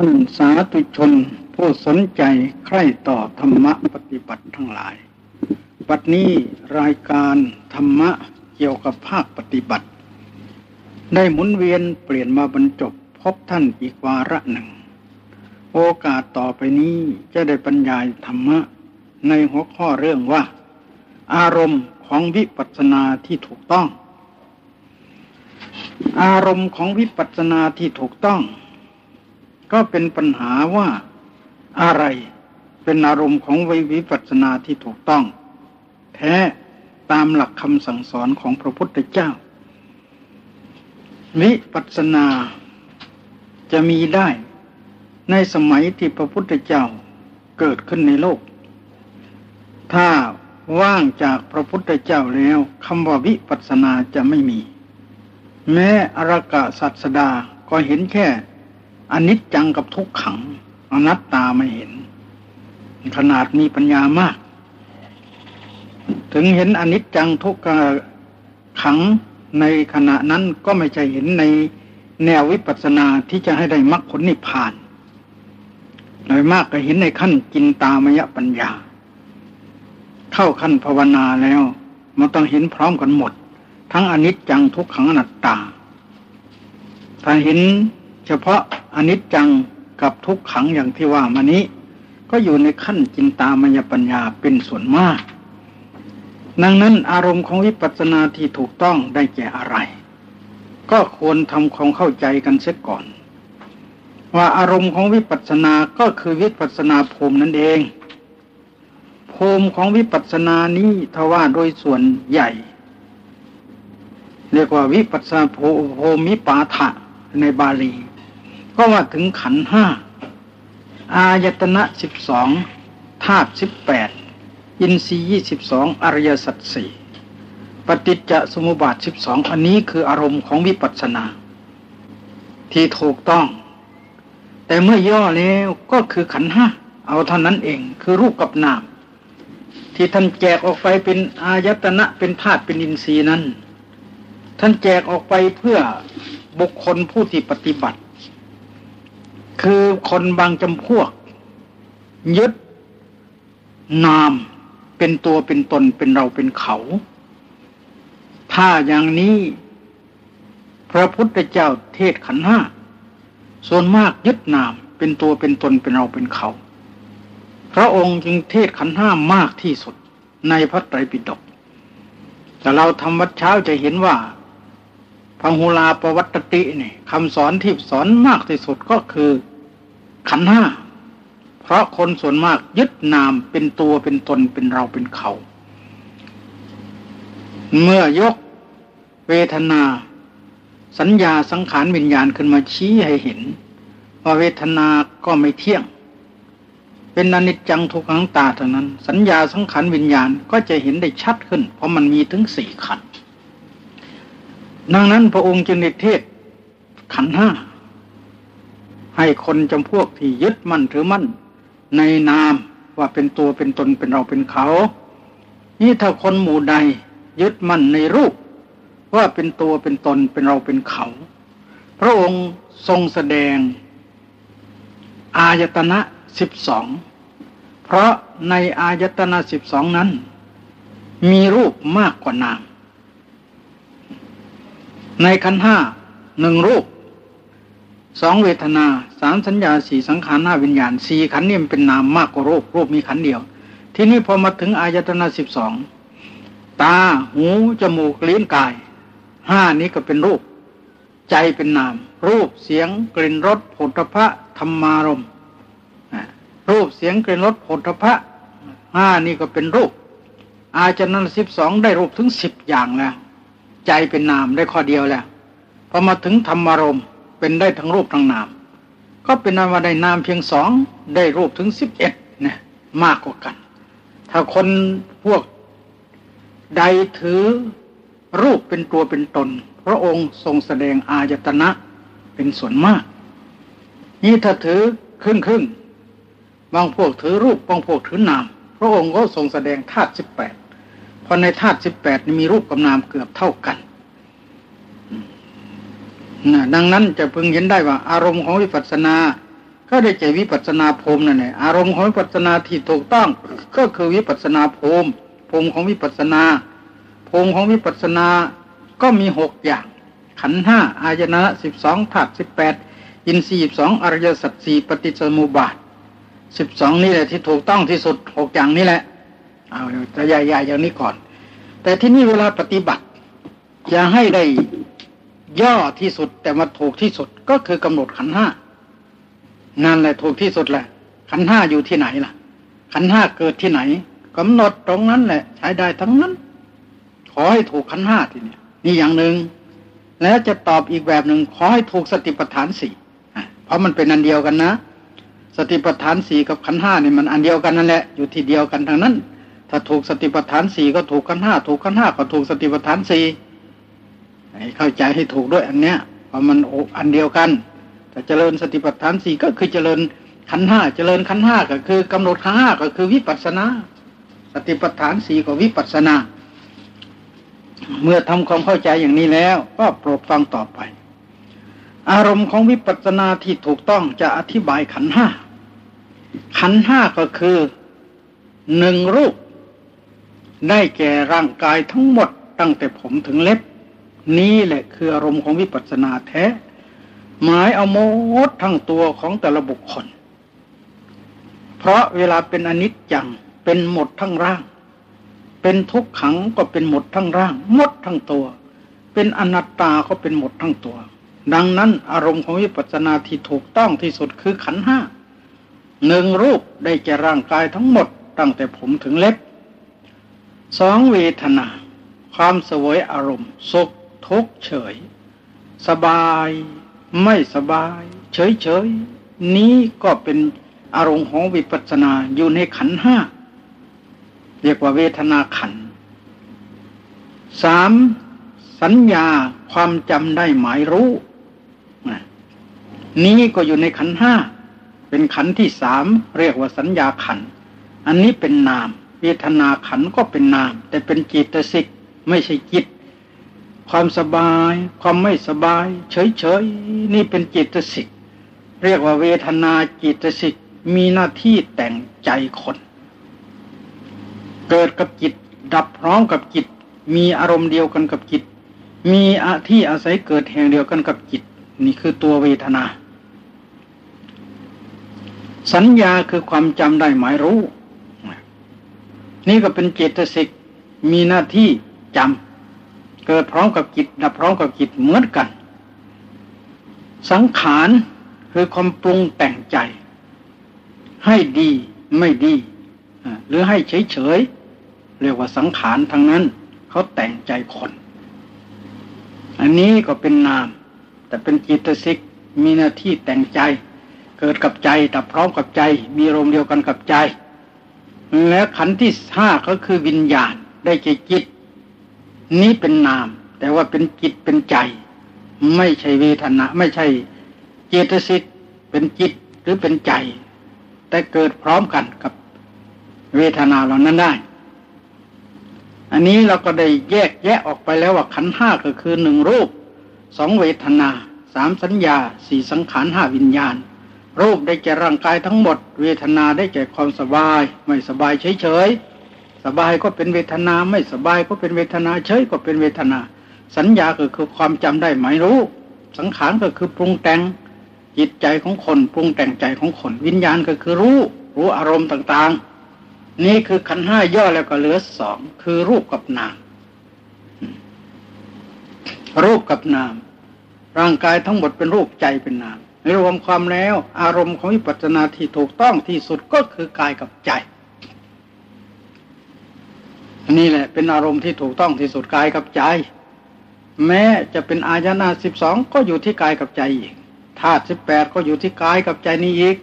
ท่านสาธุชนผู้สนใจใคร่ต่อธรรมะปฏิบัติทั้งหลาย ปัจนี้รายการธรรมะเกี่ยวกับภาคปฏิบัติ ได้หมุนเวียนเปลี่ยนมาบรรจบพบท่านอีกวาระหนึ่ง โอกาสต่อไปนี้จะได้บรรยายธรรมะในหัวข้อเรื่องว่า อารมณ์ของวิปัสสนาที่ถูกต้อง อารมณ์ของวิปัสสนาที่ถูกต้อง ก็เป็นปัญหาว่าอะไรเป็นอารมณ์ของวิปัสสนาที่ถูกต้อง แท้ตามหลักคำสั่งสอนของพระพุทธเจ้า วิปัสสนาจะมีได้ในสมัยที่พระพุทธเจ้าเกิดขึ้นในโลก ถ้าว่างจากพระพุทธเจ้าแล้วคำว่าวิปัสสนาจะไม่มี แม้อรากะสัสดาก็เห็นแค่ อนิจจังกับทุกขังอนัตตาไม่เห็น ขนาดมีปัญญามาก ถึงเห็นอนิจจังทุกขังในขณะนั้นก็ไม่ใช่เห็นในแนววิปัสสนาที่จะให้ได้มรรคผลนิพพานโดยมากก็เห็นในขั้นกินตามยปัญญา เข้าขั้นภาวนาแล้ว มันต้องเห็นพร้อมกันหมด ทั้งอนิจจังทุกขังอนัตตา ถ้าเห็น เฉพาะอนิจจังกับทุกขังอย่างที่ว่ามานี้ ก็อยู่ในขั้นจินตามยปัญญาเป็นส่วนมาก ดังนั้นอารมณ์ของวิปัสสนาที่ถูกต้องได้แก่อะไร ก็ควรทำความเข้าใจกันเสียก่อน ว่าอารมณ์ของวิปัสสนาก็คือวิปัสสนาภูมินั่นเองภูมิของวิปัสสนานี้ทว่าโดยส่วนใหญ่ เรียกว่าวิปัสสนาภูมิปาฐะในบาลี ก็ว่าถึงขันห้า อายตนะสิบสองธาตุสิบแปดอินทรีย์ยี่สิบสองอริยสัจสี่ปฏิจจสมุปบาทสิบสองอันนี้คืออารมณ์ของวิปัสสนา ที่ถูกต้อง แต่เมื่อย่อแล้วก็คือขันห้าเอาเท่านั้นเองคือรูปกับนามที่ท่านแจกออกไปเป็นอายตนะเป็นธาตุเป็นอินทรีย์นั้น ท่านแจกออกไปเพื่อบุคคลผู้ที่ปฏิบัติ คือคนบางจำพวก ยึดนามเป็นตัวเป็นตนเป็นเราเป็นเขา ถ้าอย่างนี้ พระพุทธเจ้าเทศขันห้าส่วนมากยึดนามเป็นตัวเป็นตนเป็นเราเป็นเขา พระองค์จึงเทศขันห้ามากที่สุดในพระไตรปิฎกแต่เราทำวัดเช้าจะเห็นว่าพังหุลาปวัตตินี่คำสอนที่สอนมากที่สุดก็คือ ขันห้า เพราะคนส่วนมากยึดนามเป็นตัวเป็นตนเป็นเราเป็นเขา เมื่อยกเวทนา สัญญาสังขารวิญญาณขึ้นมาชี้ให้เห็น ว่าเวทนาก็ไม่เที่ยง เป็นอนิจจังทุกขังตาเท่านั้น สัญญาสังขารวิญญาณก็จะเห็นได้ชัดขึ้น เพราะมันมีถึงสี่ขันดังนั้นพระองค์จึงเทศขันห้า ให้คนจำพวกที่ยึดมั่นถือมั่น ในนามว่าเป็นตัวเป็นตนเป็นเราเป็นเขา นี่ถ้าคนหมู่ใดยึดมั่นในรูป ว่าเป็นตัวเป็นตนเป็นเราเป็นเขา พระองค์ทรงแสดง อายตนะสิบสองเพราะในอายตนะสิบสองนั้น มีรูปมากกว่านาม ในขันห้าหนึ่งรูป สองเวทนาสามสัญญาสี่สังขารห้าวิญญาณสี่ขันนี่มันเป็นนามมากกว่ารูปรูปมีขันเดียว ทีนี้พอมาถึงอายตนะสิบสองตาหูจมูกลิ้นกายห้านี้ก็เป็นรูป ใจเป็นนาม รูปเสียงกลิ่นรสผลพระธรรมารมรูปเสียงกลิ่นรสผลพระห้านี่ก็เป็นรูป อาจารย์สิบสองได้รูปถึงสิบอย่างแล้ว ใจเป็นนามได้ข้อเดียวแล้วพอมาถึงธรรมารมณ์ เป็นได้ทั้งรูปทั้งนาม ก็เป็นนามว่าได้นามเพียงสองได้รูปถึงสิบเอ็ดเนี่ยมากกว่ากัน ถ้าคนพวกใดถือรูปเป็นตัวเป็นตน พระองค์ทรงแสดงอายตนะเป็นส่วนมาก นี่ถ้าถือครึ่งครึ่งบางพวกถือรูปบางพวกถือนาม พระองค์ก็ทรงแสดงธาตุสิบแปดพอในธาตุสิบแปดมีรูปกับนามเกือบเท่ากัน ดังนั้นจะพึงเห็นได้ว่า อารมณ์ของวิปัสสนา ก็ได้ใจวิปัสนาภูมินั่นแหละอารมณ์ของวิปัสนาที่ถูกต้อง ก็คือวิปัสนาภูมิภูมิของวิปัสนาภูมิของวิปัสนาก็มีหกอย่าง ขันห้าอายนะสิบสองถัดสิบแปดอินทรีย์สองอริยสัจสี่ปฏิจจสมุปบาทสิบสองนี่แหละที่ถูกต้องที่สุดหกอย่างนี้แหละเอาจะใหญ่ๆอย่างนี้ก่อน แต่ที่นี่เวลาปฏิบัติ อย่าให้ได้ ย่อที่สุดแต่มาถูกที่สุดก็คือกำหนดขันห้านั่นแหละถูกที่สุดแหละ ขันห้าอยู่ที่ไหนล่ะ ขันห้าเกิดที่ไหนกำหนดตรงนั้นแหละ ใช้ได้ทั้งนั้น ขอให้ถูกขันห้าทีนี้นี่อย่างหนึ่งแล้วจะตอบอีกแบบหนึ่งขอให้ถูกสติปัฏฐานสี่เพราะมันเป็นอันเดียวกันนะ สติปัฏฐานสี่กับขันห้านี่มันอันเดียวกันนั่นแหละอยู่ที่เดียวกันทั้งนั้น ถ้าถูกสติปัฏฐานสี่ก็ถูกขันห้าถูกขันห้าก็ถูกสติปัฏฐานสี่ ให้เข้าใจให้ถูกด้วยอันเนี้ยเพราะมันอันเดียวกันแต่เจริญสติปัฏฐานสี่ก็คือเจริญขันห้าเจริญขันห้าก็คือกำหนดขันห้าก็คือวิปัสนา สติปัฏฐานสี่ก็วิปัสนา เมื่อทำความเข้าใจอย่างนี้แล้ว ก็โปรดฟังต่อไป อารมณ์ของวิปัสนาที่ถูกต้องจะอธิบายขันห้าขันห้าก็คือหนึ่งรูป ได้แก่ร่างกายทั้งหมดตั้งแต่ผมถึงเล็บ นี่แหละคืออารมณ์ของวิปัสสนาแท้ หมายเอาโมดทั้งตัวของแต่ละบุคคล เพราะเวลาเป็นอนิจจังเป็นหมดทั้งร่าง เป็นทุกขังก็เป็นหมดทั้งร่าง หมดทั้งตัว เป็นอนัตตาก็เป็นหมดทั้งตัว ดังนั้นอารมณ์ของวิปัสสนาที่ถูกต้องที่สุดคือขันห้าหนึ่งรูปได้แก่ร่างกายทั้งหมดตั้งแต่ผมถึงเล็บสองเวทนา ความสวยอารมณ์ สุข ทุกเฉย สบายไม่สบาย เฉยเฉยนี้ก็เป็นอารมณ์ของวิปัสสนาอยู่ในขันห้าเรียกว่าเวทนาขันสามสัญญาความจำได้หมายรู้ นี้ก็อยู่ในขันห้าเป็นขันที่สามเรียกว่าสัญญาขัน อันนี้เป็นนาม เวทนาขันก็เป็นนาม แต่เป็นจิตสิกไม่ใช่จิต ความสบาย ความไม่สบาย เฉยๆ นี่เป็นจิตสิก เรียกว่าเวทนาจิตสิก มีหน้าที่แต่งใจคน เกิดกับจิต ดับพร้อมกับจิต มีอารมณ์เดียวกันกับจิต มีอาที่อาศัยเกิดแห่งเดียวกันกับจิต นี่คือตัวเวทนา สัญญาคือความจำได้หมายรู้ นี่ก็เป็นเจตสิก มีหน้าที่จำ เกิดพร้อมกับจิตดับพร้อมกับจิตเหมือนกัน สังขารคือความปรุงแต่งใจ ให้ดีไม่ดี หรือให้เฉยเฉยเรียกว่าสังขารทั้งนั้นเขาแต่งใจคน อันนี้ก็เป็นนาม แต่เป็นจิตสิกมีหน้าที่แต่งใจ เกิดกับใจดับพร้อมกับใจ มีรมเดียวกันกับใจ และขันที่ห้าก็คือวิญญาณได้ใจจิต นี้เป็นนาม แต่ว่าเป็นจิตเป็นใจ ไม่ใช่เวทนา ไม่ใช่เจตสิกเป็นจิตหรือเป็นใจ แต่เกิดพร้อมกันกับเวทนาเหล่านั้นได้ อันนี้เราก็ได้แยกแยะออกไปแล้วว่าขันห้าก็คือหนึ่งรูปสองเวทนาสามสัญญาสี่สังขารห้าวิญญาณ รูปได้แก่ร่างกายทั้งหมด เวทนาได้แก่ความสบาย ไม่สบายเฉยส บายก็เป็นเวทนา ไม่สบายก็เป็นเวทนาเฉยก็เป็นเวทนา สัญญาก็คือความจำได้หมายรู้ สังขารก็คือปรุงแต่งจิตใจของคนปรุงแต่งใจของคน วิญญาณก็คือรู้ รู้อารมณ์ต่างๆ นี่คือขันห้าย่อแล้วก็เหลือสองคือรูปกับนามรูปกับนาม ร่างกายทั้งหมดเป็นรูปใจเป็นนามรวมความแล้ว อารมณ์ของวิปัสสนาที่ถูกต้องที่สุดก็คือกายกับใจ นี่แหละ เป็นอารมณ์ที่ถูกต้องที่สุดกายกับใจ แม้จะเป็นอายนาสิบสองก็อยู่ที่กายกับใจอีกธาตุสิบแปดก็อยู่ที่กายกับใจนี้อีก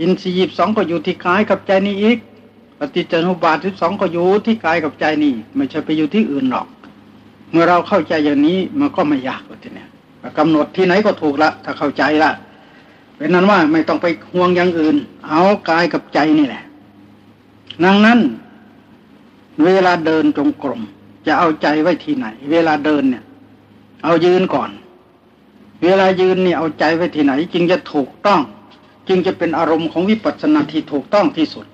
อินทรีย์สิบสองก็อยู่ที่กายกับใจนี้อีก ปฏิจจนุบาทสิบสองก็อยู่ที่กายกับใจนี่ไม่ใช่ไปอยู่ที่อื่นหรอก เมื่อเราเข้าใจอย่างนี้มันก็ไม่ยากเลยทีเนี้ยกำหนดที่ไหนก็ถูกละถ้าเข้าใจละเป็นนั้นว่าไม่ต้องไปห่วงอย่างอื่น เอากายกับใจนี่แหละ ดังนั้น เวลาเดินจงกรมจะเอาใจไว้ที่ไหน เวลาเดินเนี่ย เอายืนก่อน เวลายืนนี่เอาใจไว้ที่ไหน จึงจะถูกต้อง จึงจะเป็นอารมณ์ของวิปัสสนาที่ถูกต้องที่สุด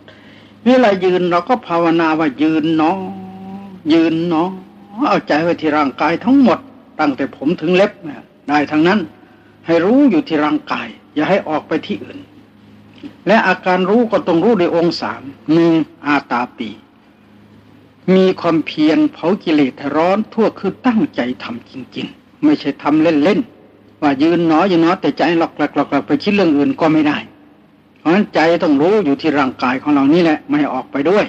เวลายืนเราก็ภาวนาว่ายืนเนาะยืนเนาะเอาใจไว้ที่ร่างกายทั้งหมด ตั้งแต่ผมถึงเล็บเนี่ยได้ทั้งนั้น ให้รู้อยู่ที่ร่างกาย อย่าให้ออกไปที่อื่น และอาการรู้ก็ต้องรู้ในองค์สามหนึ่งอาตาปี มีความเพียรเผากิเลสร้อนทั่วคือตั้งใจทำจริง ๆ ไม่ใช่ทำเล่นๆว่ายืนเนาะยืนเนาะแต่ใจหลอกหลอกไปคิดเรื่องอื่นก็ไม่ได้ เพราะฉะนั้นใจต้องรู้อยู่ที่ร่างกายของเรานี่แหละไม่ออกไปด้วย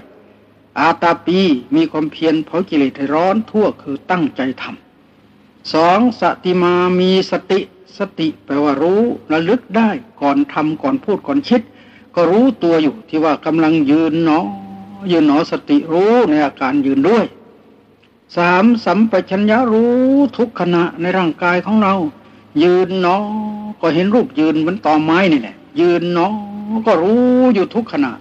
อาตาปีมีความเพียรเผากิเลสร้อนทั่วคือตั้งใจทำสองสติมามีสติสติแปลว่ารู้ระลึกได้ก่อนทำก่อนพูดก่อนคิด ก็รู้ตัวอยู่ที่ว่ากำลังยืนเนาะ ยืนเนาะสติรู้ในอาการยืนด้วยสามสัมปชัญญะรู้ทุกขณะในร่างกายของเรา ยืนเนาะก็เห็นรูปยืนบนตอไม้นี่แหละยืนเนาะก็รู้อยู่ทุกขณะ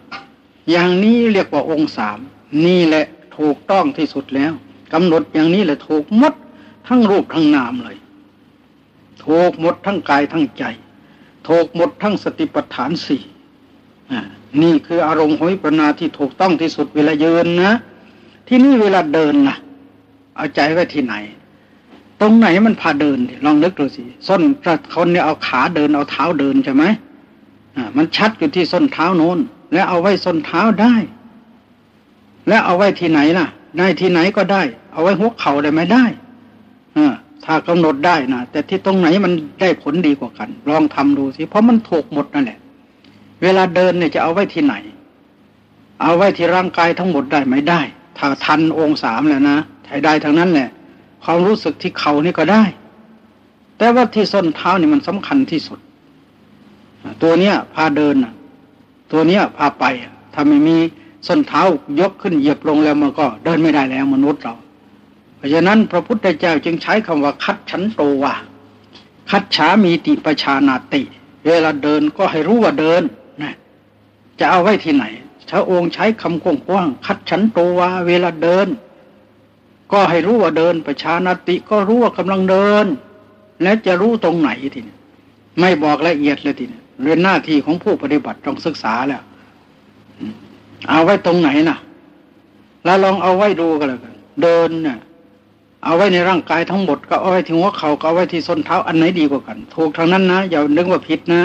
อย่างนี้เรียกว่าองค์สามนี่แหละถูกต้องที่สุดแล้วกำหนดอย่างนี้แหละถูกมดทั้งรูปทั้งนามเลยถูกหมดทั้งกายทั้งใจถูกหมดทั้งสติปัฏฐานสี่ นี่คืออารมณ์ของวิปัสนาที่ถูกต้องที่สุดเวลาเยินนะ ที่นี่เวลาเดินนะเอาใจไว้ที่ไหน ตรงไหนมันพาเดินลองนึกดูสิส้นคนเนี่ยเอาขาเดินเอาเท้าเดินใช่ไหมมันชัดอยู่ที่ส้นเท้าโน้น แล้วเอาไว้ส้นเท้าได้ แล้วเอาไว้ที่ไหนล่ะ ได้ที่ไหนก็ได้ เอาไว้หัวเข่าได้ไหมได้อถ้ากำหนดได้นะแต่ที่ตรงไหนมันได้ผลดีกว่ากัน ลองทำดูสิเพราะมันถูกหมดนั่นแหละ เวลาเดินเนี่ยจะเอาไว้ที่ไหน เอาไว้ที่ร่างกายทั้งหมดได้ไหมได้ ถ้าทันองค์สามแล้วนะใช้ได้ทั้งนั้นแหละ ความรู้สึกที่เข่านี่ก็ได้ แต่ว่าที่ส้นเท้านี่มันสำคัญที่สุด ตัวเนี้ยพาเดินตัวเนี้ยพาไปถ้าไม่มีส้นเท้ายกขึ้นเหยียบลงแล้วมันก็เดินไม่ได้แล้วมนุษย์เรา เพราะฉะนั้นพระพุทธเจ้าจึงใช้คำว่าคัดฉันโตวาคัดฉามีติประชานาติ เวลาเดินก็ให้รู้ว่าเดิน จะเอาไว้ที่ไหนพระองค์ใช้คำกว้างๆคัดฉันโตวาเวลาเดิน ก็ให้รู้ว่าเดินประชานาติก็รู้ว่ากำลังเดิน และจะรู้ตรงไหนทีนี้ไม่บอกละเอียดเลยทีนี้เรียนหน้าที่ของผู้ปฏิบัติต้องศึกษาแล้วเอาไว้ตรงไหนนะแล้วลองเอาไว้ดูกันเลยเดินเนี่ยเอาไว้ในร่างกายทั้งหมดก็เอาไว้ที่หัวเข่าก็เอาไว้ที่ส้นเท้าอันไหนดีกว่ากัน ถูกทางนั้นนะอย่านึกว่าผิดนะ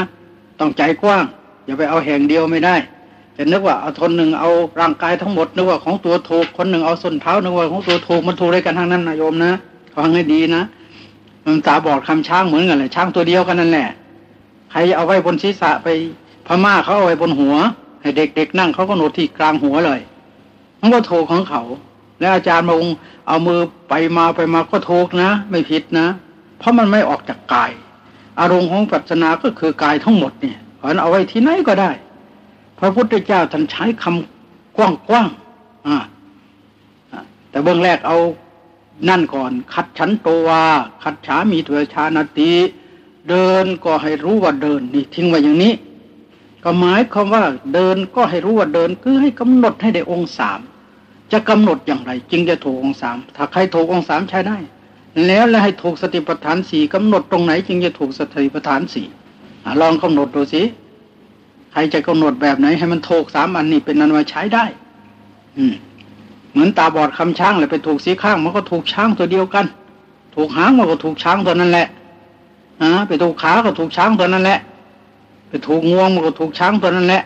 ต้องใจกว้าง อย่าไปเอาแห่งเดียวไม่ได้แต่นึกว่าเอาทนหนึ่งเอาร่างกายทั้งหมดนึกว่าของตัวถูกคนหนึ่งเอาส้นเท้านึกว่าของตัวถูกมันถูกด้วยกันทางนั้นนะโยมนะฟังให้ดีนะมันตาบอดคำช้างเหมือนกันเลยช้างตัวเดียวกันนั่นแหละใครเอาไว้บนศีรษะไปพม่าเขาเอาไว้บนหัว ให้เด็กๆนั่งเขาก็โนดที่กลางหัวเลยมันก็ถูกของเขา แล้วอาจารย์มาองเอามือไปมาไปมาก็ถูกนะ ไม่ผิดนะ เพราะมันไม่ออกจากกาย อารมณ์ของปัจนาก็คือกายทั้งหมดเนี่ย เพราะนั้นเอาไว้ที่ไหนก็ได้ พระพุทธเจ้าท่านใช้คำกว้างๆอ่าแต่เบื้องแรกเอานั่นก่อนคัดฉันโตวาคัดฉามีตัวชานาติเดินก็ให้รู้ว่าเดินนี่ทิ้งไว้อย่างนี้ ก็หมายความว่าเดินก็ให้รู้ว่าเดิน คือให้กำหนดให้ได้องค์สามจะกำหนดอย่างไร จึงจะถูกองค์สามถ้าใครถูกองค์สามใช้ได้ แล้วแล้วให้ถูกสติปัฏฐานสี่กำหนดตรงไหน จึงจะถูกสติปัฏฐานสี่ ลองกำหนดดูสิ ใครจะกำหนดแบบไหน ให้มันถูกสามอันนี้เป็นนันว่าใช้ได้ อืม เหมือนตาบอดคำช้างเลยไปถูกสีข้าง มันก็ถูกช้างตัวเดียวกัน ถูกหางมันก็ถูกช้างตัวนั้นแหละอะไปถูกขาก็ถูกช้างตัวนั้นแหละ ไปถูกงวงมันก็ถูกช้างตัวนั้นแหละ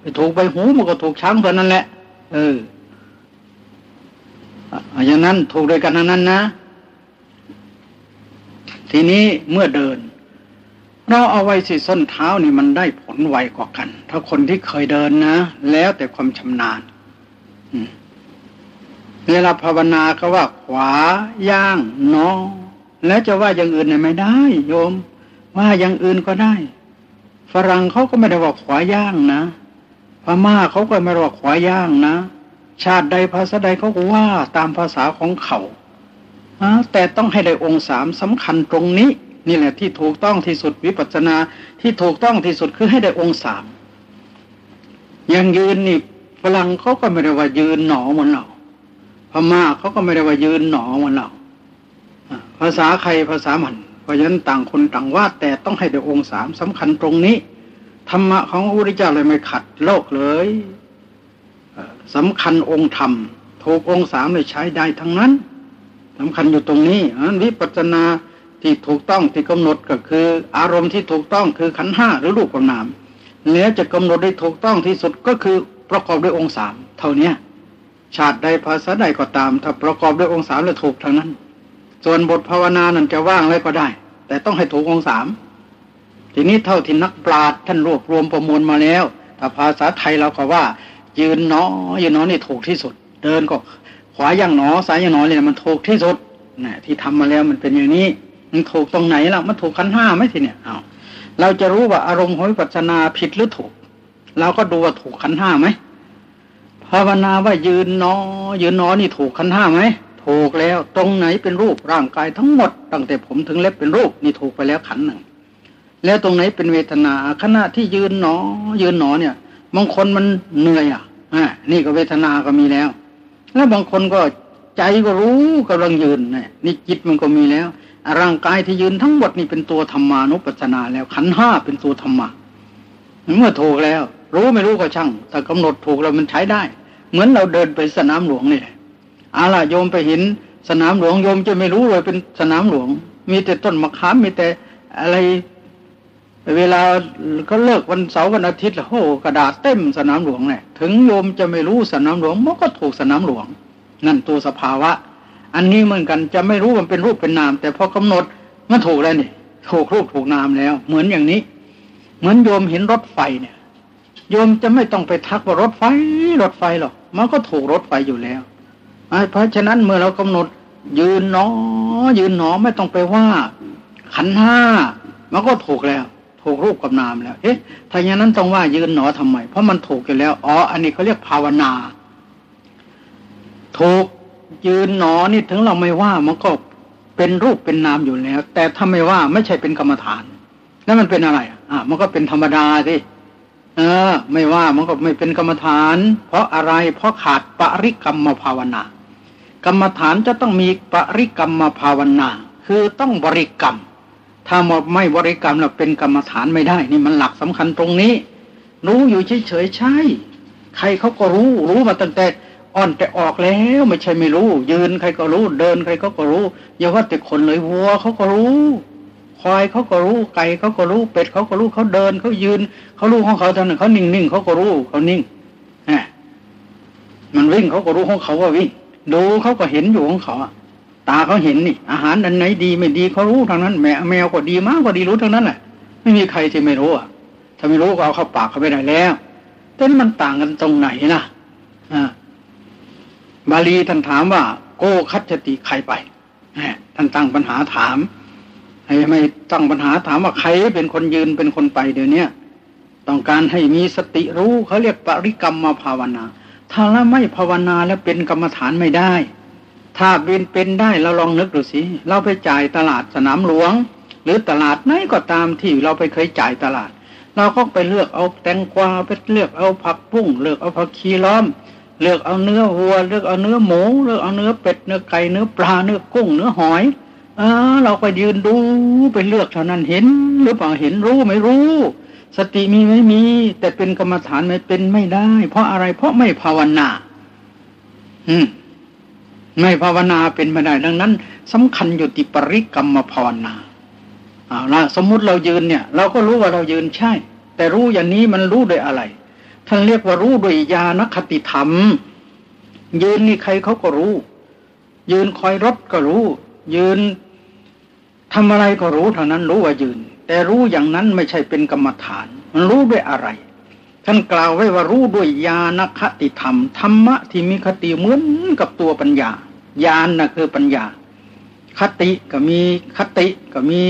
ไปถูกใบหูมันก็ถูกช้างตัวนั้นแหละ เอออย่างนั้นถูกด้วยกันนั้นนะ ทีนี้เมื่อเดิน เราเอาไว้สิส้นเท้านี่มันได้ผลไวกว่ากัน ถ้าคนที่เคยเดินนะ แล้วแต่ความชำนาญเวลาภาวนาก็ว่าขวาย่างนอแล้วจะว่าอย่างอื่นเนี่ยไม่ได้ โยม ว่าอย่างอื่นก็ได้ ฝรั่งเขาก็ไม่ได้ว่าขวาย่างนะพม่าเขาก็ไม่ได้ว่าขวาย่างนะชาติใดภาษาใดเขาก็ว่าตามภาษาของเขาแต่ต้องให้ได้องค์สามสำคัญตรงนี้ นี่แหละที่ถูกต้องที่สุดวิปัสนาที่ถูกต้องที่สุดคือให้ได้องค์สามย่างยืนนี่ฝรั่งเขาก็ไม่ได้ว่ายืนหนอเหมือนเราพม่าเขาก็ไม่ได้ว่ายืนหนอเหมือนเราภาษาใครภาษามัน เพราะฉะนั้นต่างคนต่างว่าแต่ต้องให้ได้องค์สามสำคัญตรงนี้ธรรมะของพระพุทธเจ้าเลยไม่ขัดโลกเลยสำคัญองค์ธรรมถูกองค์สามเลยใช้ได้ทั้งนั้นสำคัญอยู่ตรงนี้นั้นวิปัสสนา ที่ถูกต้องที่กำหนดก็คือ อารมณ์ที่ถูกต้องคือขันห้าหรือรูปกับนามแล้วจะกำหนดได้ถูกต้องที่สุดก็คือประกอบด้วยองค์สามเท่านี้ชาติใดภาษาใดก็ตาม ถ้าประกอบด้วยองค์สามแล้วถูกทั้งนั้น ส่วนบทภาวนานั้นจะว่างอะไรก็ได้ แต่ต้องให้ถูกองค์สามทีนี้เท่าที่นักปราชญ์ท่านรวบรวมประมวลมาแล้วถ้าภาษาไทยเราก็ว่า ยืนเนาะยืนเนาะนี่ถูกที่สุด เดินก็ขวาย่างหนอซ้ายย่างหนอเลยมันถูกที่สุดนะที่ทำมาแล้วมันเป็นอย่างนี้ มันถูกตรงไหนล่ะมันถูกขันห้าไหมทีเนี่ยเอาเราจะรู้ว่าอารมณ์ของวิปัสสนาผิดหรือถูก เราก็ดูว่าถูกขันห้าไหมภาวนาว่ายืนนอ ยืนนอนี่ถูกขันห้าไหมถูกแล้วตรงไหนเป็นรูปร่างกายทั้งหมด ตั้งแต่ผมถึงเล็บเป็นรูปนี่ถูกไปแล้วขันหนึ่งแล้วตรงไหนเป็นเวทนาขณะที่ยืนหนอ ยืนหนอเนี่ยบางคนมันเหนื่อยอะอ่านี่ก็เวทนาก็มีแล้ว แล้วบางคนก็ใจก็รู้กำลังยืนเนี่ยนี่จิตมันก็มีแล้ว ร่างกายที่ยืนทั้งหมดนี่เป็นตัวธรรมานุปัสสนาแล้วขันห้าเป็นตัวธรรมะเมื่อถูกแล้ว รู้ไม่รู้ก็ช่าง แต่กำหนดถูกแล้วมันใช้ได้ เหมือนเราเดินไปสนามหลวงนี่แหละอาล่ะโยมไปเห็นสนามหลวงโยมจะไม่รู้เลยเป็นสนามหลวง มีแต่ต้นมะขามมีแต่อะไรเวลาก็เลิกวันเสาร์วันอาทิตย์ล้วโอ้กระดาษเต็มสนามหลวงเนี่ยถึงโยมจะไม่รู้สนามหลวงมันก็ถูกสนามหลวง นั่นตัวสภาวะ อันนี้เหมือนกันจะไม่รู้มันเป็นรูปเป็นนาม แต่พอกำหนดมันถูกแล้วนี่ถูกรูปถูกนามแล้ว เหมือนอย่างนี้ เหมือนโยมเห็นรถไฟเนี่ย โยมจะไม่ต้องไปทักว่ารถไฟรถไฟหรอกมันก็ถูกรถไฟอยู่แล้วเพราะฉะนั้นเมื่อเรากำหนด ยืนหนอ ยืนหนอไม่ต้องไปว่า ขันห้ามันก็ถูกแล้ว ถูกรูปกับนามแล้ว เอ๊ะถ้าอย่างนั้นต้องว่ายืนหนอทำไม เพราะมันถูกอยู่แล้ว อ๋อ อันนี้เขาเรียกภาวนา ถูก ยืนหนอนี่ถึงเราไม่ว่ามันก็เป็นรูปเป็นนามอยู่แล้ว แต่ถ้าไม่ว่าไม่ใช่เป็นกรรมฐานแล้วมันเป็นอะไร อะ มันก็เป็นธรรมดาสิเออ ไม่ว่ามันก็ไม่เป็นกรรมฐาน เพราะอะไร เพราะขาดปริกรรมภาวนากรรมฐานจะต้องมีปริกรรมภาวนา คือต้องบริกรรม ถ้าไม่บริกรรมเราเป็นกรรมฐานไม่ได้ นี่มันหลักสำคัญตรงนี้ รู้อยู่เฉยๆใช่ ใครเขาก็รู้ รู้มาตั้งแต่ อ่อนแต่ออกแล้วไม่ใช่ไม่รู้ ยืนใครก็รู้ เดินใครก็รู้อย่าว่าแต่คนเลยวัวเขาก็รู้ควายเขาก็รู้ไก่เขาก็รู้เป็ดเขาก็รู้เขาเดินเขายืนเขารู้ของเขาเท่านั้นเขานิ่งๆเขาก็รู้เขานิ่งฮะมันวิ่งเขาก็รู้ของเขาว่าวิ่งดูเขาก็เห็นอยู่ของเขาตาเขาเห็นนี่ อาหารอันไหนดีไม่ดีเขารู้ทั้งนั้น แมวแมวก็ดีมากก็ดีรู้ทั้งนั้นแหละไม่มีใครที่ไม่รู้อะถ้าไม่รู้ก็เอาเข้าปากเขาไม่ได้แล้วแต่มันต่างกันตรงไหนนะอ่า บาลีท่านถามว่า โกคัจติใครไปท่านตั้งปัญหาถาม ให้ไม่ตั้งปัญหาถามว่าใครเป็นคนยืนเป็นคนไปเดี๋ยวนี้ต้องการให้มีสติรู้เขาเรียกปริกรรมมาภาวนา ถ้าละไม่ภาวนาแล้วเป็นกรรมฐานไม่ได้ ถ้าเป็นเป็นได้เราลองนึกดูสิเราไปจ่ายตลาดสนามหลวง หรือตลาดไหนก็ตามที่เราไปเคยจ่ายตลาด เราก็ไปเลือกเอาแตงกวาไปเลือกเอาผักบุ้งเลือกเอาผักชีล้อม เลือกเอาเนื้อวัว เลือกเอาเนื้อหมู เลือกเอาเนื้อเป็ดเนื้อไก่เนื้อปลาเนื้อกุ้งเนื้อหอยเออเราก็ยืนดูไปเลือกเท่านั้นเห็น หรือเปล่าเห็นรู้ไม่รู้ สติมีไม่มี แต่เป็นกรรมฐานไม่เป็นไม่ได้ เพราะอะไรเพราะไม่ภาวนา อืมไม่ภาวนาเป็นไม่ได้ดังนั้นสำคัญอยู่ที่ปริกรรมภาวนาเอาละสมมุติเรายืนเนี่ย เราก็รู้ว่าเรายืนใช่ แต่รู้อย่างนี้มันรู้โดยอะไร ท่านเรียกว่ารู้โดยญาณคติธรรม ยืนนี่ใครเขาก็รู้ ยืนคอยรถก็รู้ ยืนทำอะไรก็รู้เท่านั้นรู้ว่ายืน แต่รู้อย่างนั้นไม่ใช่เป็นกรรมฐาน มันรู้ด้วยอะไร ท่านกล่าวไว้ว่ารู้ด้วยญาณคติธรรมธรรมะที่มีคติเหมือนกับตัวปัญญาญาณนะคือปัญญา คติก็มีคติก็มี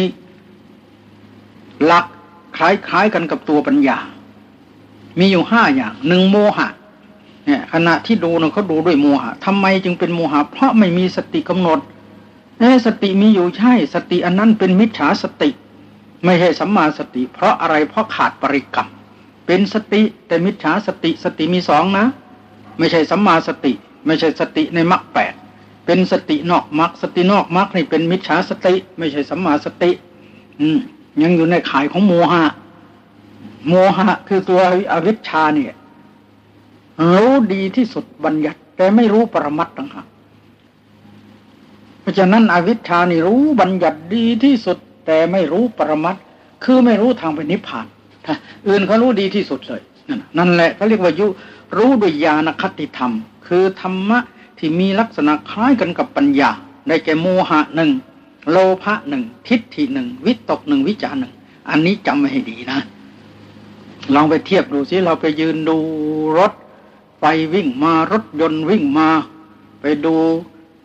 หลักคล้ายๆกันกับตัวปัญญา มีอยู่ห้าอย่างหนึ่งโมหะ เนี่ย ขณะที่ดูเนะเขาดูด้วยโมหะทำไมจึงเป็นโมหะ เพราะไม่มีสติกำหนดเอสติมีอยู่ใช่ สติอันนั้นเป็นมิจฉาสติ ไม่ใช่สัมมาสติ เพราะอะไรเพราะขาดปริกรรม เป็นสติแต่มิจฉาสติสติมีสองนะ ไม่ใช่สัมมาสติ ไม่ใช่สติในมรรคแปดเป็นสตินอกมรรคสตินอกมรรคนี่เป็นมิจฉาสติ ไม่ใช่สัมมาสติ อืมยังอยู่ในข่ายของโมหะ โมหะคือตัวอวิชชาเนี่ยรู้ดีที่สุดบัญญัติ แต่ไม่รู้ปรมัตต่างหากเพราะฉะนั้นอวิชชานี่รู้บัญญัติดีที่สุด แต่ไม่รู้ปรมัตคือไม่รู้ทางไปนิพพานอื่นเขารู้ดีที่สุดเลยนั่นแหละเขาเรียกว่ายุรู้ด้วยญาณคติธรรม คือธรรมะที่มีลักษณะคล้ายกันกับปัญญา ได้แก่โมหะหนึ่งโลภะหนึ่งทิฏฐิหนึ่งวิตกหนึ่งวิจารหนึ่งอันนี้จำไว้ให้ดีนะ ลองไปเทียบดูสิเราไปยืนดูรถไฟวิ่งมารถยนต์วิ่งมา ไปดู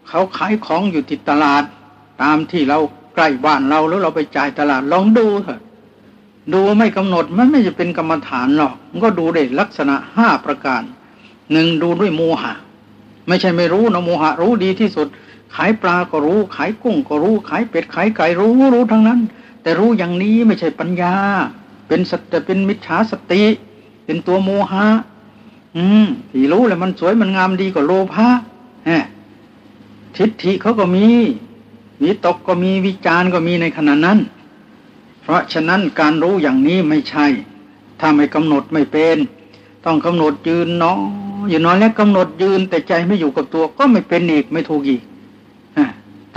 เขาขายของอยู่ติดตลาด ตามที่เราใกล้บ้านเราแล้วเราไปจ่ายตลาดลองดูเถอะดูไม่กำหนดมันไม่จะเป็นกรรมฐานหรอกมันก็ดูได้ลักษณะห้าประการหนึ่งดูด้วยโมหะ ไม่ใช่ไม่รู้นะโมหะรู้ดีที่สุด ขายปลาก็รู้ ขายกุ้งก็รู้ ขายเป็ดขายไก่รู้รู้ทั้งนั้น แต่รู้อย่างนี้ไม่ใช่ปัญญา เป็นสติเป็นมิจฉาสติ เป็นตัวโมหะอืมที่รู้เลยมันสวยมันงามดีกว่าโลภะทิฏฐิเขาก็มีวิตกก็มีวิจารก็มีในขณะนั้น เพราะฉะนั้นการรู้อย่างนี้ไม่ใช่ ถ้าไม่กำหนดไม่เป็น ต้องกำหนดยืนเนาะยืนนอนแล้วกำหนดยืนแต่ใจไม่อยู่กับตัวก็ไม่เป็นอีกไม่ถูกอีก